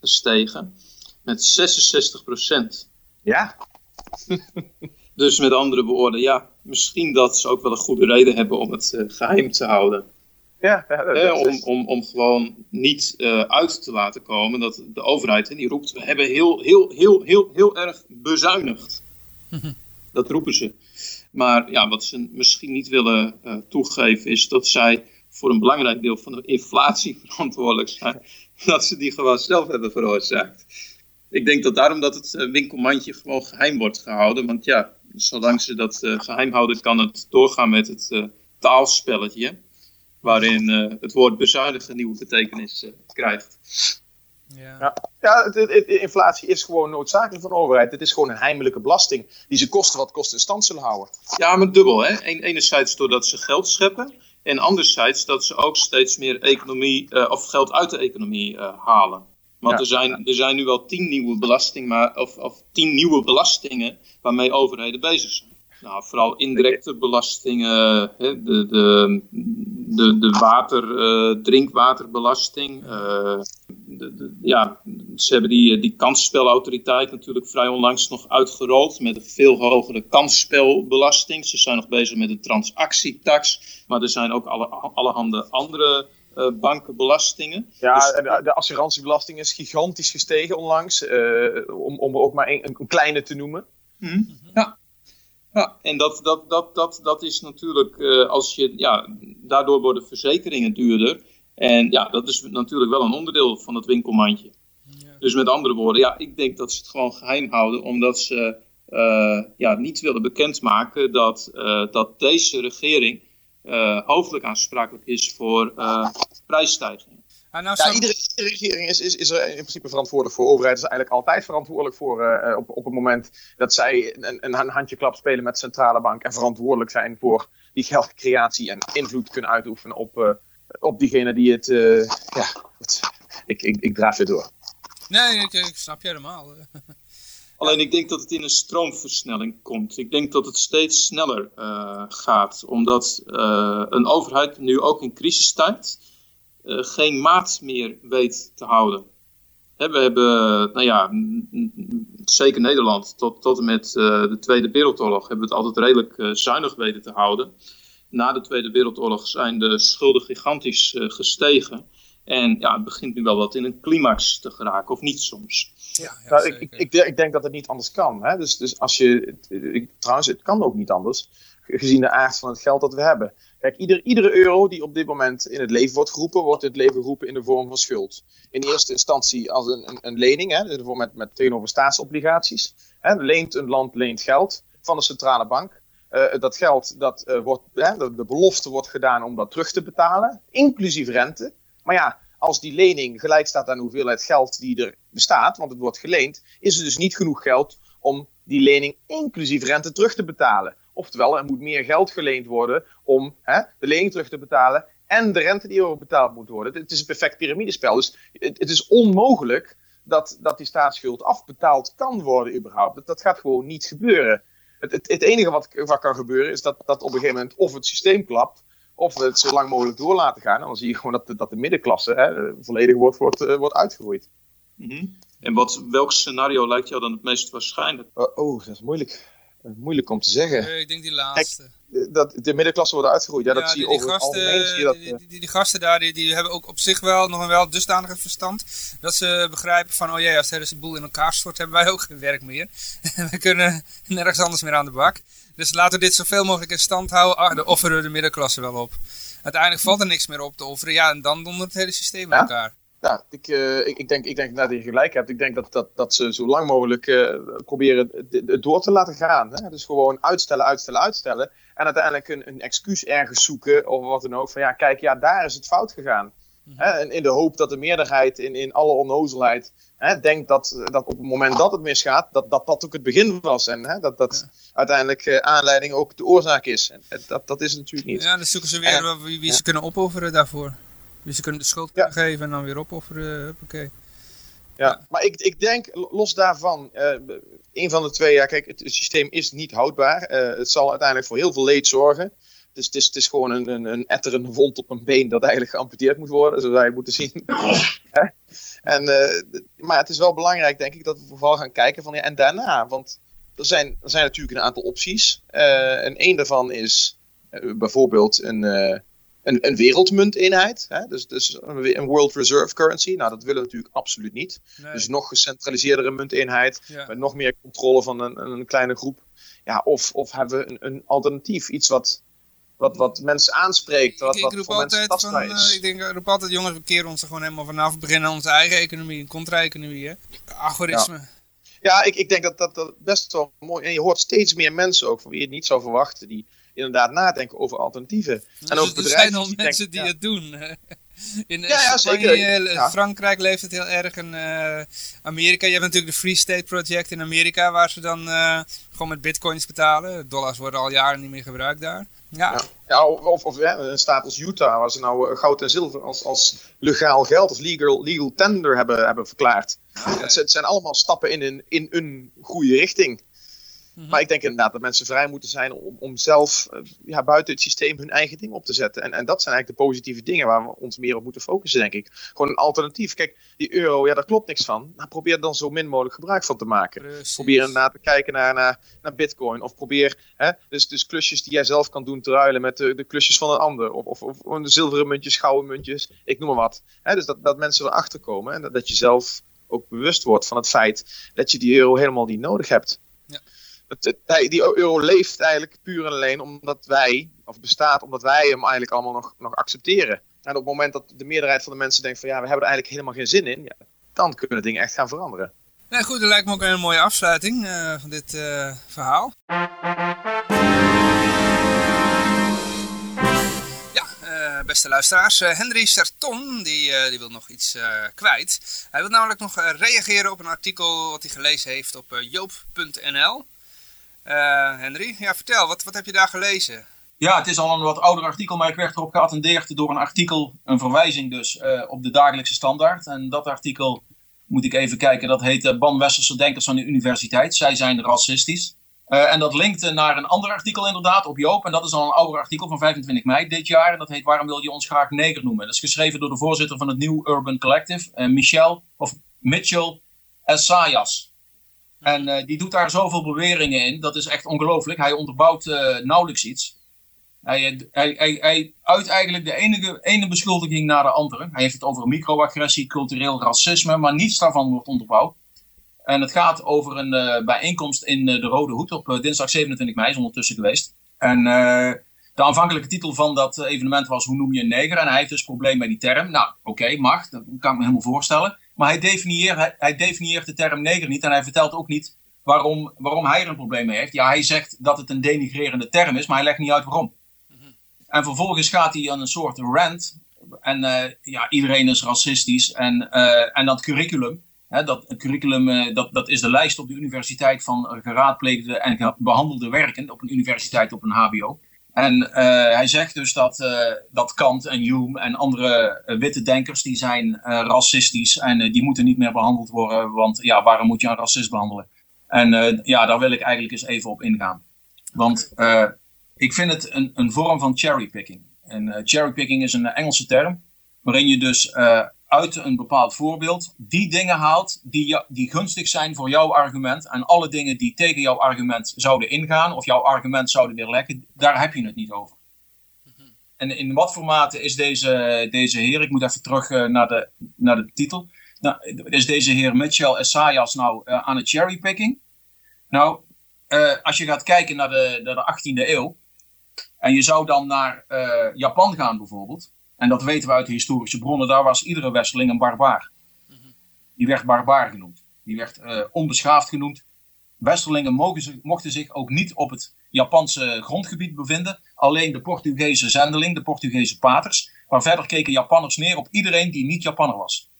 gestegen. Met 66 procent. Ja. [LAUGHS] dus met andere woorden, ja, misschien dat ze ook wel een goede reden hebben om het uh, geheim te houden. Ja, ja dat, eh, om, om, om gewoon niet uh, uit te laten komen dat de overheid, en die roept, we hebben heel, heel, heel, heel, heel erg bezuinigd. [LAUGHS] Dat roepen ze. Maar ja, wat ze misschien niet willen uh, toegeven is dat zij voor een belangrijk deel van de inflatie [LAUGHS] verantwoordelijk zijn. Dat ze die gewoon zelf hebben veroorzaakt. Ik denk dat daarom dat het uh, winkelmandje gewoon geheim wordt gehouden. Want ja, zolang ze dat uh, geheim houden, kan het doorgaan met het taalspelletje. Waarin het woord bezuinigen nieuwe betekenis krijgt. Ja, ja, ja de, inflatie is gewoon noodzakelijk van de overheid. Het is gewoon een heimelijke belasting die ze kosten wat kosten in stand zullen houden. Ja, maar dubbel. Hè? enerzijds doordat ze geld scheppen. En anderzijds dat ze ook steeds meer economie, uh, of geld uit de economie uh, halen. Want er, zijn, er zijn nu wel tien nieuwe, belasting, maar, of, of tien nieuwe belastingen waarmee overheden bezig zijn. Nou, vooral indirecte belastingen, hè, de, de, de, de water, uh, drinkwaterbelasting. Uh, de, de, ja, ze hebben die, die kansspelautoriteit natuurlijk vrij onlangs nog uitgerold met een veel hogere kansspelbelasting. Ze zijn nog bezig met een transactietax, maar er zijn ook alle, allerhande andere uh, bankenbelastingen. Ja, dus, de, de, assurantiebelasting is gigantisch gestegen onlangs, om, om ook maar een, een kleine te noemen. Hmm. Ja, ja, en dat, dat, dat, dat, dat is natuurlijk, uh, als je, ja, daardoor worden verzekeringen duurder. En ja, dat is natuurlijk wel een onderdeel van het winkelmandje. Ja. Dus met andere woorden, ja, ik denk dat ze het gewoon geheim houden, omdat ze uh, ja, niet willen bekendmaken dat, uh, dat deze regering hoofdelijk aansprakelijk is voor prijsstijgingen. Ah, nou, ja, iedere, regering is, is, is er in principe verantwoordelijk voor. Overheid is eigenlijk altijd verantwoordelijk voor uh, op, op het moment dat zij een, een handjeklap spelen met de centrale bank en verantwoordelijk zijn voor die geldcreatie en invloed kunnen uitoefenen op, uh, op diegene die het. Uh, ja, het, ik, ik, ik draaf weer door. Nee, ik, ik snap je helemaal. [LAUGHS] Alleen ik denk dat het in een stroomversnelling komt. Ik denk dat het steeds sneller gaat, omdat een overheid nu ook in crisistijd geen maat meer weet te houden. we hebben, nou ja, zeker Nederland, tot, tot en met uh, de Tweede Wereldoorlog hebben we het altijd redelijk uh, zuinig weten te houden. Na de Tweede Wereldoorlog zijn de schulden gigantisch gestegen. En ja, het begint nu wel wat in een climax te geraken, of niet soms. Ja, ja nou, ik, ik, ik, denk dat het niet anders kan. Hè? Dus, dus als je, ik, trouwens, het kan ook niet anders, gezien de aard van het geld dat we hebben. Ieder, iedere euro die op dit moment in het leven wordt geroepen, wordt in het leven geroepen in de vorm van schuld. In eerste instantie als een, een, lening, hè, met, met tegenover staatsobligaties. Hè, leent een land leent geld van de centrale bank. Uh, dat geld, dat, uh, wordt, hè, de, de, belofte wordt gedaan om dat terug te betalen, inclusief rente. Maar ja, als die lening gelijk staat aan de hoeveelheid geld die er bestaat, want het wordt geleend, is er dus niet genoeg geld om die lening inclusief rente terug te betalen. Oftewel, er moet meer geld geleend worden om hè, de lening terug te betalen en de rente die erop betaald moet worden. Het is een perfect piramidespel. Dus het, het is onmogelijk dat, dat die staatsschuld afbetaald kan worden überhaupt. Dat, dat gaat gewoon niet gebeuren. Het, het, het enige wat, wat, kan gebeuren is dat, dat op een gegeven moment of het systeem klapt, of we het zo lang mogelijk door laten gaan. En dan zie je gewoon dat de, dat de middenklasse hè, volledig wordt, wordt, uh, wordt uitgeroeid. Mm -hmm. En wat, welk scenario lijkt jou dan het meest waarschijnlijk? Uh, oh, dat is moeilijk moeilijk om te zeggen. Uh, ik denk die laatste. Kijk, dat de middenklasse wordt uitgegroeid. Ja, dat zie je die, over gasten. Zie je dat, die, die, die, gasten daar, die, die hebben ook op zich wel nog een wel dusdanige verstand. Dat ze begrijpen van, oh jee, als er de boel in elkaar stort, hebben wij ook geen werk meer. [LAUGHS] we kunnen nergens anders meer aan de bak. Dus laten we dit zoveel mogelijk in stand houden. Ah, dan offeren we de middenklasse wel op. Uiteindelijk valt er niks meer op te offeren. Ja, en dan dondert het hele systeem in elkaar. Ja, ik, uh, ik, ik, denk, ik denk dat je gelijk hebt. Ik denk dat, dat, dat ze zo lang mogelijk uh, proberen het door te laten gaan. Hè? Dus gewoon uitstellen, uitstellen, uitstellen. En uiteindelijk een, een excuus ergens zoeken of wat dan ook. Van ja, kijk, ja, daar is het fout gegaan. Mhm. Hè? En in de hoop dat de meerderheid in, in alle onnozelheid hè, denkt dat, dat op het moment dat het misgaat, dat dat, dat ook het begin was. En hè, dat dat uiteindelijk uh, aanleiding ook de oorzaak is. En dat, dat is het natuurlijk niet. Ja, dan zoeken ze weer wie, wie ze kunnen opofferen daarvoor. Dus ze kunnen de schuld ja. geven en dan weer opofferen. Oké. Ja, ja, maar ik, ik denk, los daarvan, uh, een van de twee, ja kijk, het, systeem is niet houdbaar. Uh, het zal uiteindelijk voor heel veel leed zorgen. Dus het is, het is gewoon een, een, een etterende wond op een been dat eigenlijk geamputeerd moet worden, zoals wij moeten zien. [LAUGHS] en, uh, maar het is wel belangrijk, denk ik, dat we vooral gaan kijken van ja, en daarna. Want er zijn, er zijn natuurlijk een aantal opties. en één daarvan is bijvoorbeeld een een, een wereldmunteenheid. Hè? Dus, dus een World Reserve Currency. Nou, dat willen we natuurlijk absoluut niet. Dus nog gecentraliseerdere munteenheid. Met nog meer controle van een, een kleine groep. Ja, of, of hebben we een, een alternatief, iets wat, wat, wat mensen aanspreekt, wat, ik, roep voor mensen van, is. eh, ik denk, ik roep altijd, jongens, we keren ons er gewoon helemaal vanaf. Beginnen onze eigen economie, een contra-economie, hè. Ja, ik, ik denk dat, dat dat best wel mooi En je hoort steeds meer mensen ook, van wie je het niet zou verwachten, die inderdaad nadenken over alternatieven. en ook Dus er zijn bedrijven al die mensen denken, die ja. het doen. In Ja, ja, Spanje, zeker. eh, Ja. Frankrijk leeft het heel erg. En eh, Amerika, je hebt natuurlijk de Free State Project in Amerika, waar ze dan eh, gewoon met bitcoins betalen. Dollars worden al jaren niet meer gebruikt daar. Ja, Ja. Of, of, ja, een staat als Utah, waar ze nou eh, goud en zilver als, als legaal geld of legal, legal tender hebben, hebben verklaard. Het, zijn- het zijn allemaal stappen in een, in een goede richting. Mhm. Maar ik denk inderdaad dat mensen vrij moeten zijn om, om zelf eh, ja, buiten het systeem hun eigen ding op te zetten. En, en dat zijn eigenlijk de positieve dingen waar we ons meer op moeten focussen, denk ik. Gewoon een alternatief. Kijk, die euro, ja, daar klopt niks van. Nou, probeer er dan zo min mogelijk gebruik van te maken. precies. Probeer inderdaad te kijken naar, naar, naar bitcoin. Of probeer hè, dus, dus klusjes die jij zelf kan doen te ruilen met de, de klusjes van een ander. Of, of, of de zilveren muntjes, gouden muntjes, ik noem maar wat. Hè, dus dat, dat mensen erachter komen en dat, dat je zelf ook bewust wordt van het feit dat je die euro helemaal niet nodig hebt. Ja. Die euro leeft eigenlijk puur en alleen omdat wij, of bestaat omdat wij hem eigenlijk allemaal nog, nog accepteren. En op het moment dat de meerderheid van de mensen denkt van ja, we hebben er eigenlijk helemaal geen zin in, ja, dan kunnen dingen echt gaan veranderen. Nee, goed, dat lijkt me ook een mooie afsluiting eh, van dit eh, verhaal. Ja, eh, beste luisteraars. Henry Serton, die, die wil nog iets kwijt. Hij wil namelijk nog reageren op een artikel wat hij gelezen heeft op joop.nl. Eh, Henry, ja, vertel, wat, wat heb je daar gelezen? Ja, het is al een wat ouder artikel, maar ik werd erop geattendeerd door een artikel, een verwijzing dus, eh, op de dagelijkse standaard. En dat artikel, moet ik even kijken, dat heet uh, Ban Westerse Denkers aan de Universiteit. Zij zijn racistisch. Eh, en dat linkte naar een ander artikel inderdaad op Joop. En dat is al een ouder artikel van 25 mei dit jaar. En dat heet Waarom wil je ons graag neger noemen? Dat is geschreven door de voorzitter van het New Urban Collective, eh, Michel, of Mitchell Essayas. En eh, die doet daar zoveel beweringen in. Dat is echt ongelooflijk. Hij onderbouwt eh, nauwelijks iets. Hij, hij, hij, hij uit eigenlijk de enige, ene beschuldiging naar de andere. Hij heeft het over microagressie, cultureel racisme, maar niets daarvan wordt onderbouwd. En het gaat over een eh, bijeenkomst in eh, de Rode Hoed op eh, dinsdag 27 mei, is ondertussen geweest. En eh, de aanvankelijke titel van dat eh, evenement was Hoe noem je een neger? En hij heeft dus probleem met die term. Nou, oké, mag, dat kan ik me helemaal voorstellen. Maar hij definieert, hij, hij definieert de term neger niet en hij vertelt ook niet waarom, waarom hij er een probleem mee heeft. Ja, hij zegt dat het een denigrerende term is, maar hij legt niet uit waarom. En vervolgens gaat hij aan een soort rant. En eh, ja, iedereen is racistisch. En, eh, en dat curriculum, hè, dat curriculum eh, dat, dat is de lijst op de universiteit van geraadpleegde en behandelde werken op een universiteit op een HBO. En eh, hij zegt dus dat, eh, dat Kant en Hume en andere eh, witte denkers die zijn racistisch en die moeten niet meer behandeld worden, want ja, waarom moet je een racist behandelen? En ja, daar wil ik eigenlijk eens even op ingaan. Want ik vind het een, een vorm van cherrypicking. En cherrypicking is een Engelse term, waarin je dus uit een bepaald voorbeeld die dingen haalt die, die gunstig zijn voor jouw argument. En alle dingen die tegen jouw argument zouden ingaan of jouw argument zouden weerleggen, daar heb je het niet over. En in wat formaten is deze, deze heer, ik moet even terug eh, naar, de, naar de titel, nou, is deze heer Mitchell Essayas nou eh, aan het cherrypicking? Nou, eh, als je gaat kijken naar de, naar de 18e eeuw, en je zou dan naar Japan gaan bijvoorbeeld, en dat weten we uit de historische bronnen, daar was iedere westerling een barbaar. Die werd barbaar genoemd. Die werd eh, onbeschaafd genoemd. Westerlingen mochten zich ook niet op het Japanse grondgebied bevinden. Alleen de Portugese zendeling, de Portugese paters. Maar verder keken Japanners neer op iedereen die niet Japanner was.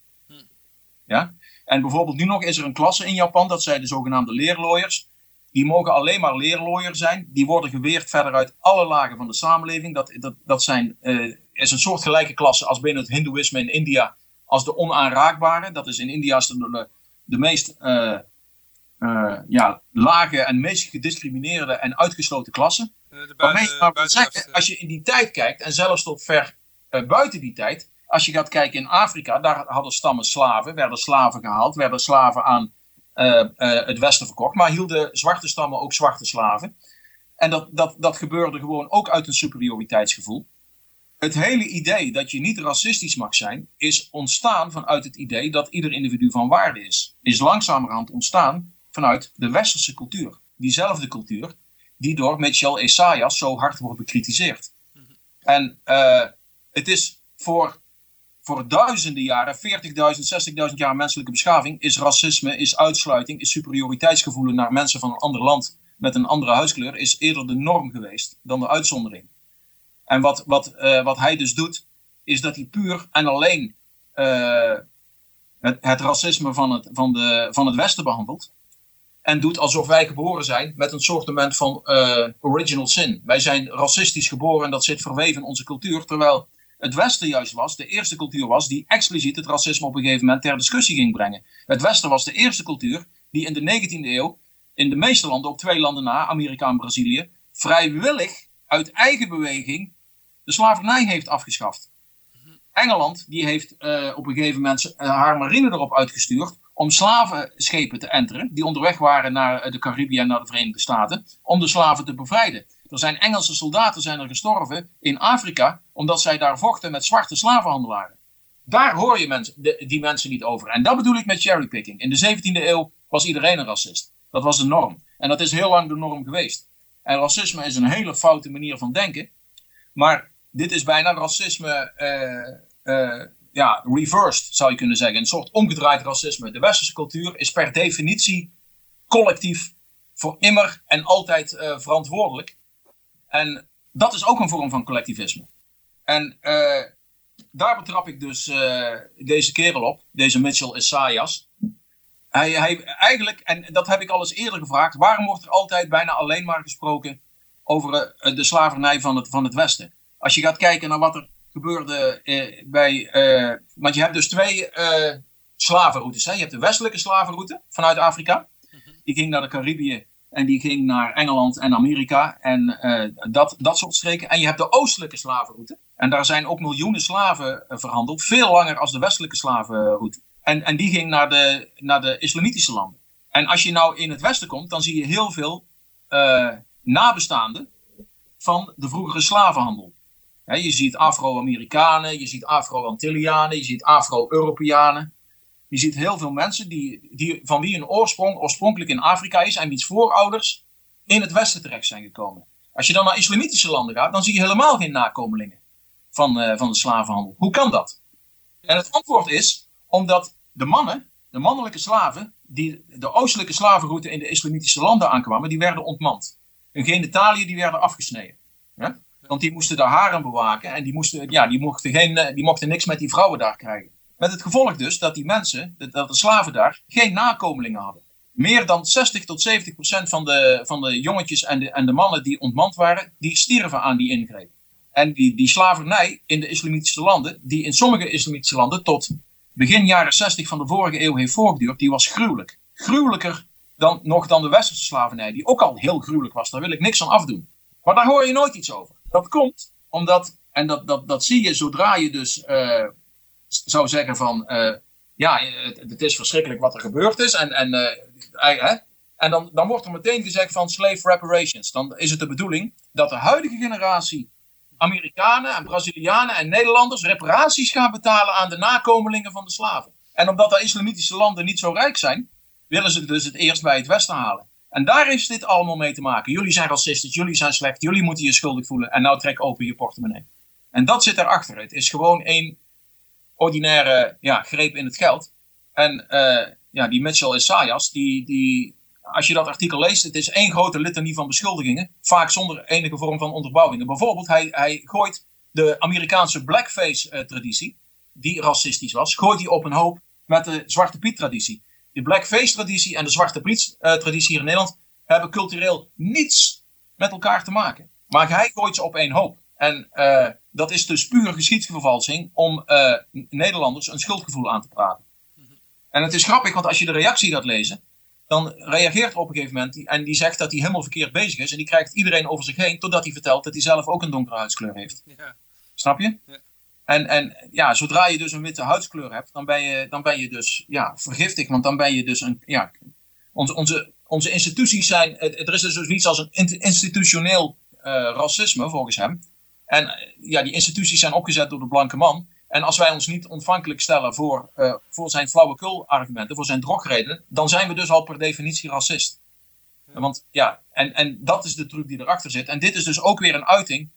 Ja? En bijvoorbeeld nu nog is er een klasse in Japan, dat zijn de zogenaamde leerlooiers. Die mogen alleen maar leerlooier zijn. Die worden geweerd verder uit alle lagen van de samenleving. Dat, dat, dat zijn, eh, is een soortgelijke klasse als binnen het hindoeïsme in India. Als de onaanraakbare. Dat is in India is de, de, de meest eh, eh, ja, lage en meest gediscrimineerde en uitgesloten klasse. Eh, de Maar, buiten- als je in die tijd kijkt, en zelfs tot ver buiten die tijd, als je gaat kijken in Afrika, daar hadden stammen slaven, werden slaven gehaald, werden slaven aan het Westen verkocht, maar hielden zwarte stammen ook zwarte slaven. En dat, dat, dat gebeurde gewoon ook uit een superioriteitsgevoel. Het hele idee dat je niet racistisch mag zijn, is ontstaan vanuit het idee dat ieder individu van waarde is. Is langzamerhand ontstaan vanuit de westerse cultuur. Diezelfde cultuur die door Mitchell Esaias zo hard wordt bekritiseerd. En uh, het is voor, voor duizenden jaren, 40.000, 60.000 jaar menselijke beschaving, is racisme, is uitsluiting, is superioriteitsgevoelen naar mensen van een ander land met een andere huidskleur, is eerder de norm geweest dan de uitzondering. En wat, wat, uh, wat hij dus doet, is dat hij puur en alleen uh, het, racisme van het, van, de, van het Westen behandelt. En doet alsof wij geboren zijn met een soort van uh, original sin. Wij zijn racistisch geboren en dat zit verweven in onze cultuur. Terwijl het Westen juist was, de eerste cultuur was, die expliciet het racisme op een gegeven moment ter discussie ging brengen. Het Westen was de eerste cultuur die in de 19e eeuw, in de meeste landen, op twee landen na, Amerika en Brazilië, vrijwillig uit eigen beweging de slavernij heeft afgeschaft. Engeland die heeft uh, op een gegeven moment uh, haar marine erop uitgestuurd om slavenschepen te enteren, die onderweg waren naar de Caribië en naar de Verenigde Staten, om de slaven te bevrijden. Er zijn Engelse soldaten zijn er gestorven in Afrika, omdat zij daar vochten met zwarte slavenhandelaren. Daar hoor je mensen, die mensen niet over. En dat bedoel ik met cherrypicking. In de 17e eeuw was iedereen een racist. Dat was de norm. En dat is heel lang de norm geweest. En racisme is een hele foute manier van denken. Maar dit is bijna racisme uh, uh, ja, reversed, zou je kunnen zeggen. Een soort omgedraaid racisme. De westerse cultuur is per definitie collectief voor immer en altijd uh, verantwoordelijk. En dat is ook een vorm van collectivisme. En daar betrap ik dus deze kerel op, deze Mitchell Esaias. Hij, hij, eigenlijk, en dat heb ik al eens eerder gevraagd, waarom wordt er altijd bijna alleen maar gesproken over de slavernij van het, van het Westen? Als je gaat kijken naar wat er gebeurde eh, bij. Eh, want je hebt dus twee eh, slavenroutes. Hè? Je hebt de westelijke slavenroute vanuit Afrika. Die ging naar de Caribië en die ging naar Engeland en Amerika en dat, dat soort streken. En je hebt de oostelijke slavenroute. En daar zijn ook miljoenen slaven verhandeld. Veel langer als de westelijke slavenroute. En, en die ging naar de, naar de islamitische landen. En als je nou in het westen komt, dan zie je heel veel nabestaanden van de vroegere slavenhandel je ziet Afro-Amerikanen, je ziet Afro-Antillianen, je ziet Afro-Europeanen. Je ziet heel veel mensen die, die, van wie een oorsprong oorspronkelijk in Afrika is en wiens voorouders in het Westen terecht zijn gekomen. Als je dan naar islamitische landen gaat, dan zie je helemaal geen nakomelingen van, uh, van de slavenhandel. Hoe kan dat? En het antwoord is omdat de mannen, de mannelijke slaven, die de oostelijke slavenroute in de islamitische landen aankwamen, die werden ontmand. Hun genitaliën die werden afgesneden. Want die moesten de haren bewaken en die, moesten, ja, die, mochten geen, eh, die mochten niks met die vrouwen daar krijgen. Met het gevolg dus dat die mensen, dat de slaven daar, geen nakomelingen hadden. Meer dan 60 tot 70 procent van de, van de jongetjes en de, en de mannen die ontmand waren, die stierven aan die ingreep. En die, die slavernij in de islamitische landen, die in sommige islamitische landen tot begin jaren 60 van de vorige eeuw heeft voortgeduurd, die was gruwelijk. Gruwelijker dan, nog dan de westerse slavernij, die ook al heel gruwelijk was. Daar wil ik niks aan afdoen. Maar daar hoor je nooit iets over. Dat komt omdat, en dat, dat, dat zie je zodra je dus uh, zou zeggen van, uh, ja, het, het, is verschrikkelijk wat er gebeurd is. En, en, en dan, dan wordt er meteen gezegd van slave reparations. Dan is het de bedoeling dat de huidige generatie Amerikanen en Brazilianen en Nederlanders reparaties gaan betalen aan de nakomelingen van de slaven. En omdat de islamitische landen niet zo rijk zijn, willen ze dus het eerst bij het Westen halen. En daar heeft dit allemaal mee te maken. Jullie zijn racistisch, jullie zijn slecht, jullie moeten je schuldig voelen. En nou trek open je portemonnee. En dat zit erachter. Het is gewoon één ordinaire ja, greep in het geld. En uh, ja, die Mitchell Esaias, die, die, als je dat artikel leest, het is één grote litanie van beschuldigingen. Vaak zonder enige vorm van onderbouwing. Bijvoorbeeld, hij, hij gooit de Amerikaanse blackface-traditie, uh, die racistisch was, gooit hij op een hoop met de Zwarte Piet-traditie de blackface-traditie en de Zwarte Piet-traditie hier in Nederland hebben cultureel niets met elkaar te maken. Maar hij gooit ze op één hoop. En uh, dat is dus pure geschiedsvervalsing om uh, Nederlanders een schuldgevoel aan te praten. En het is grappig, want als je de reactie gaat lezen, dan reageert er op een gegeven moment en die zegt dat hij helemaal verkeerd bezig is. En die krijgt iedereen over zich heen, totdat hij vertelt dat hij zelf ook een donkere huidskleur heeft. Ja. Snap je? Ja. En, en ja, zodra je dus een witte huidskleur hebt, dan ben je, dan ben je dus ja, vergiftigd. Want dan ben je dus een. Ja, onze, onze, onze instituties zijn. Er is dus zoiets als een institutioneel uh, racisme volgens hem. En ja, die instituties zijn opgezet door de blanke man. En als wij ons niet ontvankelijk stellen voor, uh, voor zijn flauwekul argumenten, voor zijn drogredenen, dan zijn we dus al per definitie racist. Want ja, en, en dat is de truc die erachter zit. En dit is dus ook weer een uiting.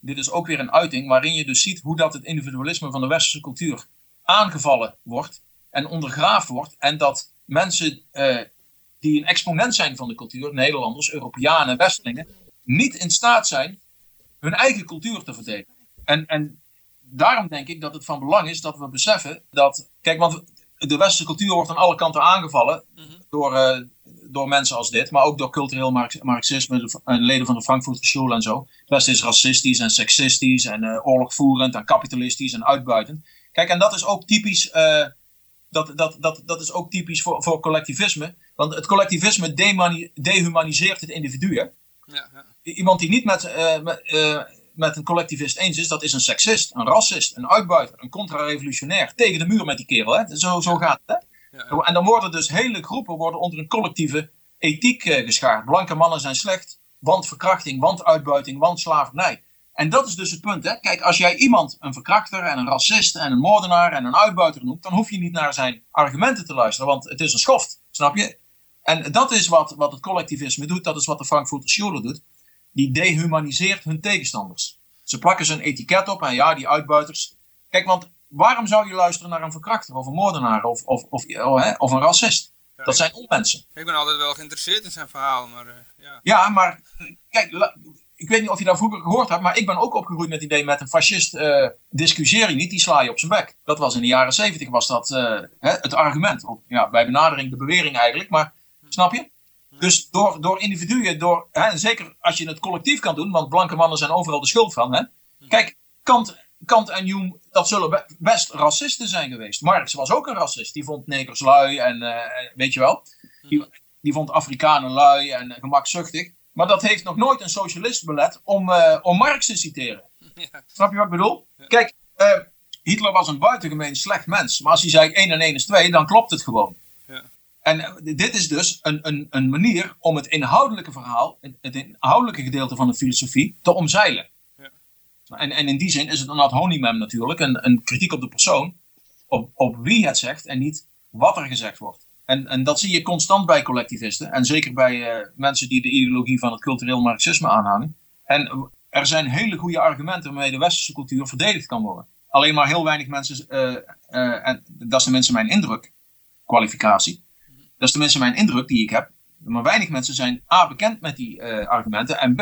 Dit is ook weer een uiting waarin je dus ziet hoe dat het individualisme van de westerse cultuur aangevallen wordt en ondergraafd wordt. En dat mensen eh, die een exponent zijn van de cultuur, Nederlanders, Europeanen, Westelingen, niet in staat zijn hun eigen cultuur te verdedigen. En, en daarom denk ik dat het van belang is dat we beseffen dat. Kijk, want de westerse cultuur wordt aan alle kanten aangevallen door, eh, door mensen als dit, maar ook door cultureel marx- marxisme, de, eh, leden van de Frankfurter Schule en zo. Het Westen is racistisch en seksistisch en eh, oorlogvoerend en kapitalistisch en uitbuitend. Kijk, en dat is ook typisch. eh, dat, dat, dat, dat is ook typisch voor, voor collectivisme. Want het collectivisme dehumaniseert het individu. Hè? Ja, ja. iemand die niet met, met, met een collectivist eens is, dat is een seksist, een racist, een uitbuiter, een contra-revolutionair. Tegen de muur met die kerel, hè? Zo, zo gaat het. Hè? En dan worden dus hele groepen worden onder een collectieve ethiek eh, geschaard. Blanke mannen zijn slecht, want verkrachting, want uitbuiting, want slavernij. En dat is dus het punt. Hè? Kijk, als jij iemand een verkrachter en een racist en een moordenaar en een uitbuiter noemt, dan hoef je niet naar zijn argumenten te luisteren, want het is een schoft. Snap je? En dat is wat, wat het collectivisme doet, dat is wat de Frankfurter Schule doet. Die dehumaniseert hun tegenstanders. Ze plakken ze een etiket op en ja, die uitbuiters. Kijk, want waarom zou je luisteren naar een verkrachter of een moordenaar of, of, of, oh, hè, of een racist? Ja, Dat zijn onmensen. Ik ben altijd wel geïnteresseerd in zijn verhaal, maar eh, ja. Ja, maar kijk, ik weet niet of je daar vroeger gehoord hebt, maar ik ben ook opgegroeid met het idee met een fascist discussieer je niet, die sla je op zijn bek. Dat was in de jaren zeventig was dat eh, hè, het argument. Of, ja, bij benadering de bewering eigenlijk, maar snap je? Dus door, door individuen, door, hè, en zeker als je het collectief kan doen, want blanke mannen zijn overal de schuld van. Hè? Kijk, Kant, Kant en Hume, dat zullen be- best racisten zijn geweest. Marx was ook een racist. Die vond negers lui en eh, weet je wel. Die, die vond Afrikanen lui en eh, gemakzuchtig. Maar dat heeft nog nooit een socialist belet om, eh, om Marx te citeren. [LAUGHS] Ja. Snap je wat ik bedoel? Kijk, eh, Hitler was een buitengemeen slecht mens. Maar als hij zei 1 en 1 is 2, dan klopt het gewoon. Ja. En eh, dit is dus een, een, een manier om het inhoudelijke verhaal, het, het inhoudelijke gedeelte van de filosofie, te omzeilen. Ja. En, en in die zin is het een ad hominem natuurlijk, een, een kritiek op de persoon, op, op wie het zegt en niet wat er gezegd wordt. En, en dat zie je constant bij collectivisten. En zeker bij eh, mensen die de ideologie van het cultureel marxisme aanhangen. En er zijn hele goede argumenten waarmee de westerse cultuur verdedigd kan worden. Alleen maar heel weinig mensen, eh, eh, en dat is tenminste mijn indruk, kwalificatie. Dat is tenminste mijn indruk die ik heb. Maar weinig mensen zijn A, bekend met die argumenten. En B,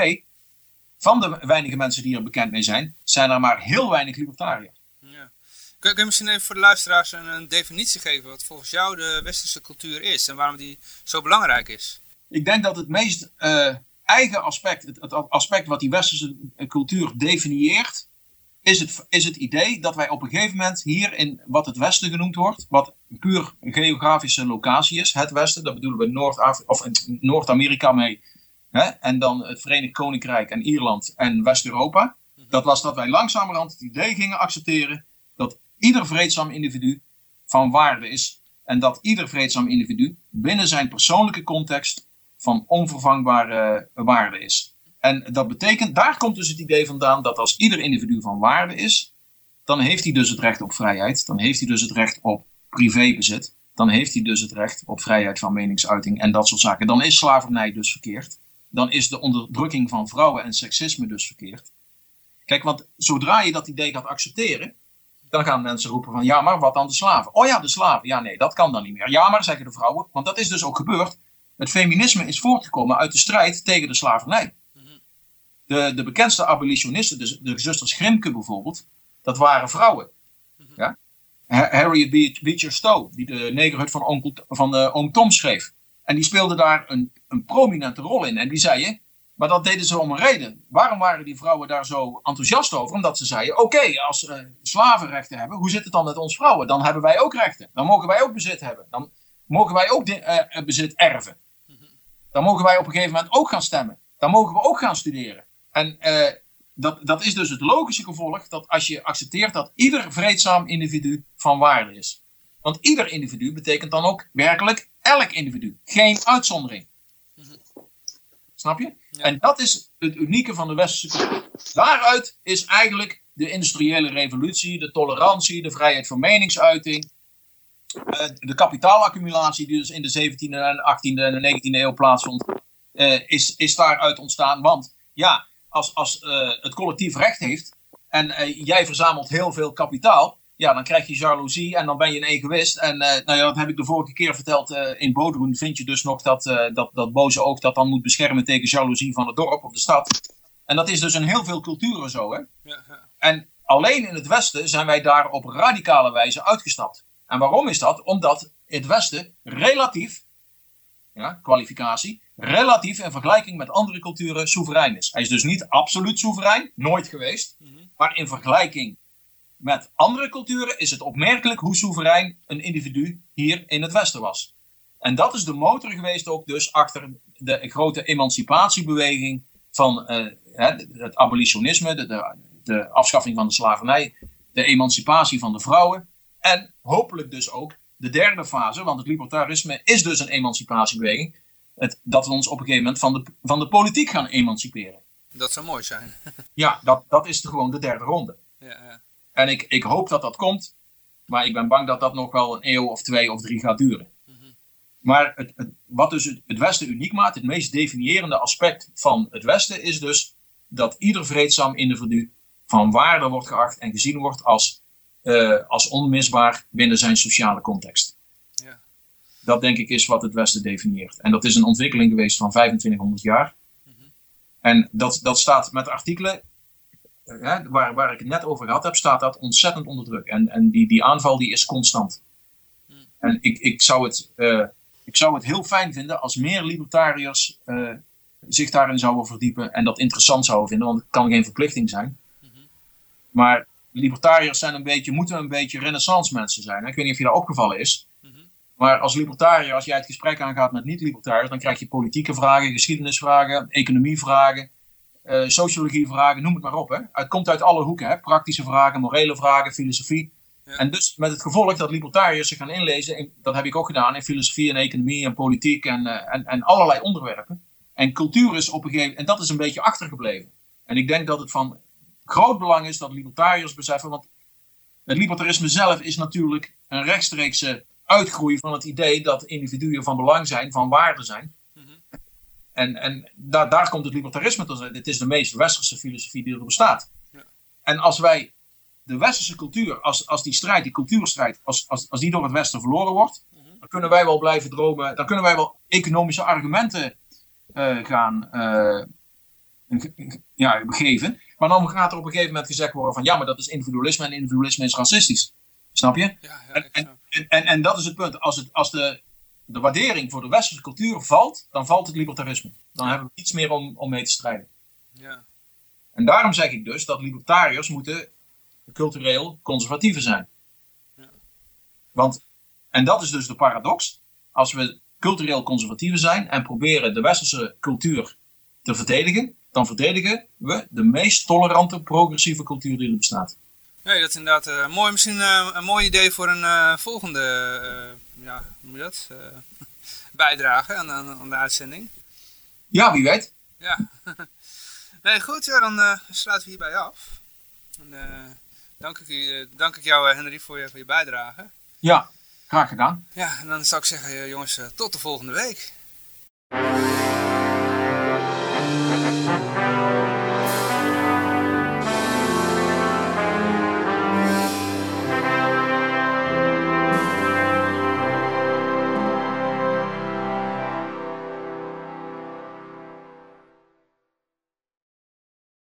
van de weinige mensen die er bekend mee zijn, zijn er maar heel weinig libertariërs. Ja. Kun, kun je misschien even voor de luisteraars een, een definitie geven wat volgens jou de westerse cultuur is en waarom die zo belangrijk is? Ik denk dat het meest eh, eigen aspect, het, het aspect wat die westerse cultuur definieert, is het, is het idee dat wij op een gegeven moment hier in wat het Westen genoemd wordt, wat een puur geografische locatie is, het Westen, dat bedoelen we Noord-Amerika mee, hè, en dan het Verenigd Koninkrijk en Ierland en West-Europa. Dat was dat wij langzamerhand het idee gingen accepteren dat ieder vreedzaam individu van waarde is en dat ieder vreedzaam individu binnen zijn persoonlijke context van onvervangbare waarde is. En dat betekent, daar komt dus het idee vandaan dat als ieder individu van waarde is, dan heeft hij dus het recht op vrijheid, dan heeft hij dus het recht op privébezit, dan heeft hij dus het recht op vrijheid van meningsuiting en dat soort zaken. Dan is slavernij dus verkeerd. Dan is de onderdrukking van vrouwen en seksisme dus verkeerd. Kijk, want zodra je dat idee gaat accepteren, dan gaan mensen roepen van ja, maar wat dan de slaven? Oh ja, de slaven. Ja, nee, dat kan dan niet meer. Ja, maar zeggen de vrouwen, want dat is dus ook gebeurd. Het feminisme is voortgekomen uit de strijd tegen de slavernij. De, de bekendste abolitionisten, de, de zusters Grimke bijvoorbeeld, dat waren vrouwen. Ja? Ha- Harriet Be- Beecher Stowe, die de negerhut van, onkel, van eh, oom Tom schreef. En die speelde daar een, een prominente rol in. En die zei je, maar dat deden ze om een reden. Waarom waren die vrouwen daar zo enthousiast over? Omdat ze zeiden, oké, als eh, slaven rechten hebben, hoe zit het dan met ons vrouwen? Dan hebben wij ook rechten. Dan mogen wij ook bezit hebben. Dan mogen wij ook eh, eh, bezit erven. Dan mogen wij op een gegeven moment ook gaan stemmen. Dan mogen we ook gaan studeren. En dat, dat is dus het logische gevolg dat als je accepteert dat ieder vreedzaam individu van waarde is. Want ieder individu betekent dan ook werkelijk elk individu. Geen uitzondering. Snap je? Ja. En dat is het unieke van de westerse cultuur. Daaruit is eigenlijk de industriële revolutie, de tolerantie, de vrijheid van meningsuiting, eh, de kapitaalaccumulatie die dus in de 17e en 18e en de 19e eeuw plaatsvond. eh, is, is daaruit ontstaan. Want ja, als, als eh, het collectief recht heeft en jij verzamelt heel veel kapitaal, ja, dan krijg je jaloezie en dan ben je een egoïst. En eh, nou ja, dat heb ik de vorige keer verteld. eh, in Bodroen vind je dus nog dat, eh, dat, dat boze oog dat dan moet beschermen tegen jaloezie van het dorp of de stad. En dat is dus in heel veel culturen zo, hè. Ja, ja. En alleen in het Westen zijn wij daar op radicale wijze uitgestapt. En waarom is dat? Omdat het Westen relatief, ja, kwalificatie, relatief in vergelijking met andere culturen soeverein is. Hij is dus niet absoluut soeverein, nooit geweest. Maar in vergelijking met andere culturen is het opmerkelijk hoe soeverein een individu hier in het Westen was. En dat is de motor geweest ook dus achter de grote emancipatiebeweging van eh, het abolitionisme, de, de, de afschaffing van de slavernij, de emancipatie van de vrouwen en hopelijk dus ook de derde fase, want het libertarisme is dus een emancipatiebeweging, het, dat we ons op een gegeven moment van de, van de politiek gaan emanciperen. Dat zou mooi zijn. Ja, dat, dat is de, gewoon de derde ronde. ja, ja. En ik, ik hoop dat dat komt. Maar ik ben bang dat dat nog wel een eeuw of twee of drie gaat duren. Maar het, het- wat dus het, het Westen uniek maakt, het meest definiërende aspect van het Westen, is dus dat ieder vreedzaam individu van waarde wordt geacht en gezien wordt als, eh, als onmisbaar binnen zijn sociale context. Ja. Dat denk ik is wat het Westen definieert. En dat is een ontwikkeling geweest van 2500 jaar. En dat, dat staat met artikelen hè, waar, waar ik het net over gehad heb, staat dat ontzettend onder druk. En, en die, die aanval die is constant. En ik, ik, zou het, eh, ik zou het heel fijn vinden als meer libertariërs eh, zich daarin zouden verdiepen en dat interessant zouden vinden, want het kan geen verplichting zijn. Maar libertariërs zijn een beetje, moeten een beetje renaissance mensen zijn. Hè? Ik weet niet of je dat opgevallen is. Maar als libertariër, als jij het gesprek aangaat met niet-libertariërs, dan krijg je politieke vragen, geschiedenisvragen, economievragen, eh sociologievragen, noem het maar op. Hè. Het komt uit alle hoeken. Hè. Praktische vragen, morele vragen, filosofie. En dus met het gevolg dat libertariërs zich gaan inlezen, in, dat heb ik ook gedaan, in filosofie en economie en politiek en, eh, en, en allerlei onderwerpen. En cultuur is op een gegeven en dat is een beetje achtergebleven. En ik denk dat het van groot belang is dat libertariërs beseffen, want het libertarisme zelf is natuurlijk een rechtstreekse uitgroei van het idee dat individuen van belang zijn, van waarde zijn. En, en daar, daar komt het libertarisme tot. Dit is de meest westerse filosofie die er bestaat. En als wij de westerse cultuur, als, als die strijd, die cultuurstrijd, als, als, als die door het Westen verloren wordt, dan kunnen wij wel blijven dromen. Dan kunnen wij wel economische argumenten eh, gaan ge- ja, geven. Maar dan gaat er op een gegeven moment gezegd worden van ja, maar dat is individualisme en individualisme is racistisch. Snap je? Ja, ja, En, en, en, en dat is het punt. Als, het, als de, de waardering voor de westerse cultuur valt, dan valt het libertarisme. Dan hebben we niets meer om, om mee te strijden. Ja. En daarom zeg ik dus dat libertariërs moeten cultureel conservatieven zijn. Want, en dat is dus de paradox. Als we cultureel conservatieven zijn en proberen de westerse cultuur te verdedigen, dan verdedigen we de meest tolerante, progressieve cultuur die er bestaat. Nee, dat is inderdaad eh, mooi. Misschien eh, een mooi idee voor een eh, volgende ja, hoe noem je dat? Eh, [LAUGHS] bijdrage aan, aan, aan de uitzending. Ja, wie weet. Ja. [LAUGHS] nee, goed, ja, dan eh, sluiten we hierbij af. En, eh, dank, ik, dank ik jou, Henry, voor je, voor je bijdrage. Ja, graag gedaan. Ja, en dan zou ik zeggen, jongens, tot de volgende week.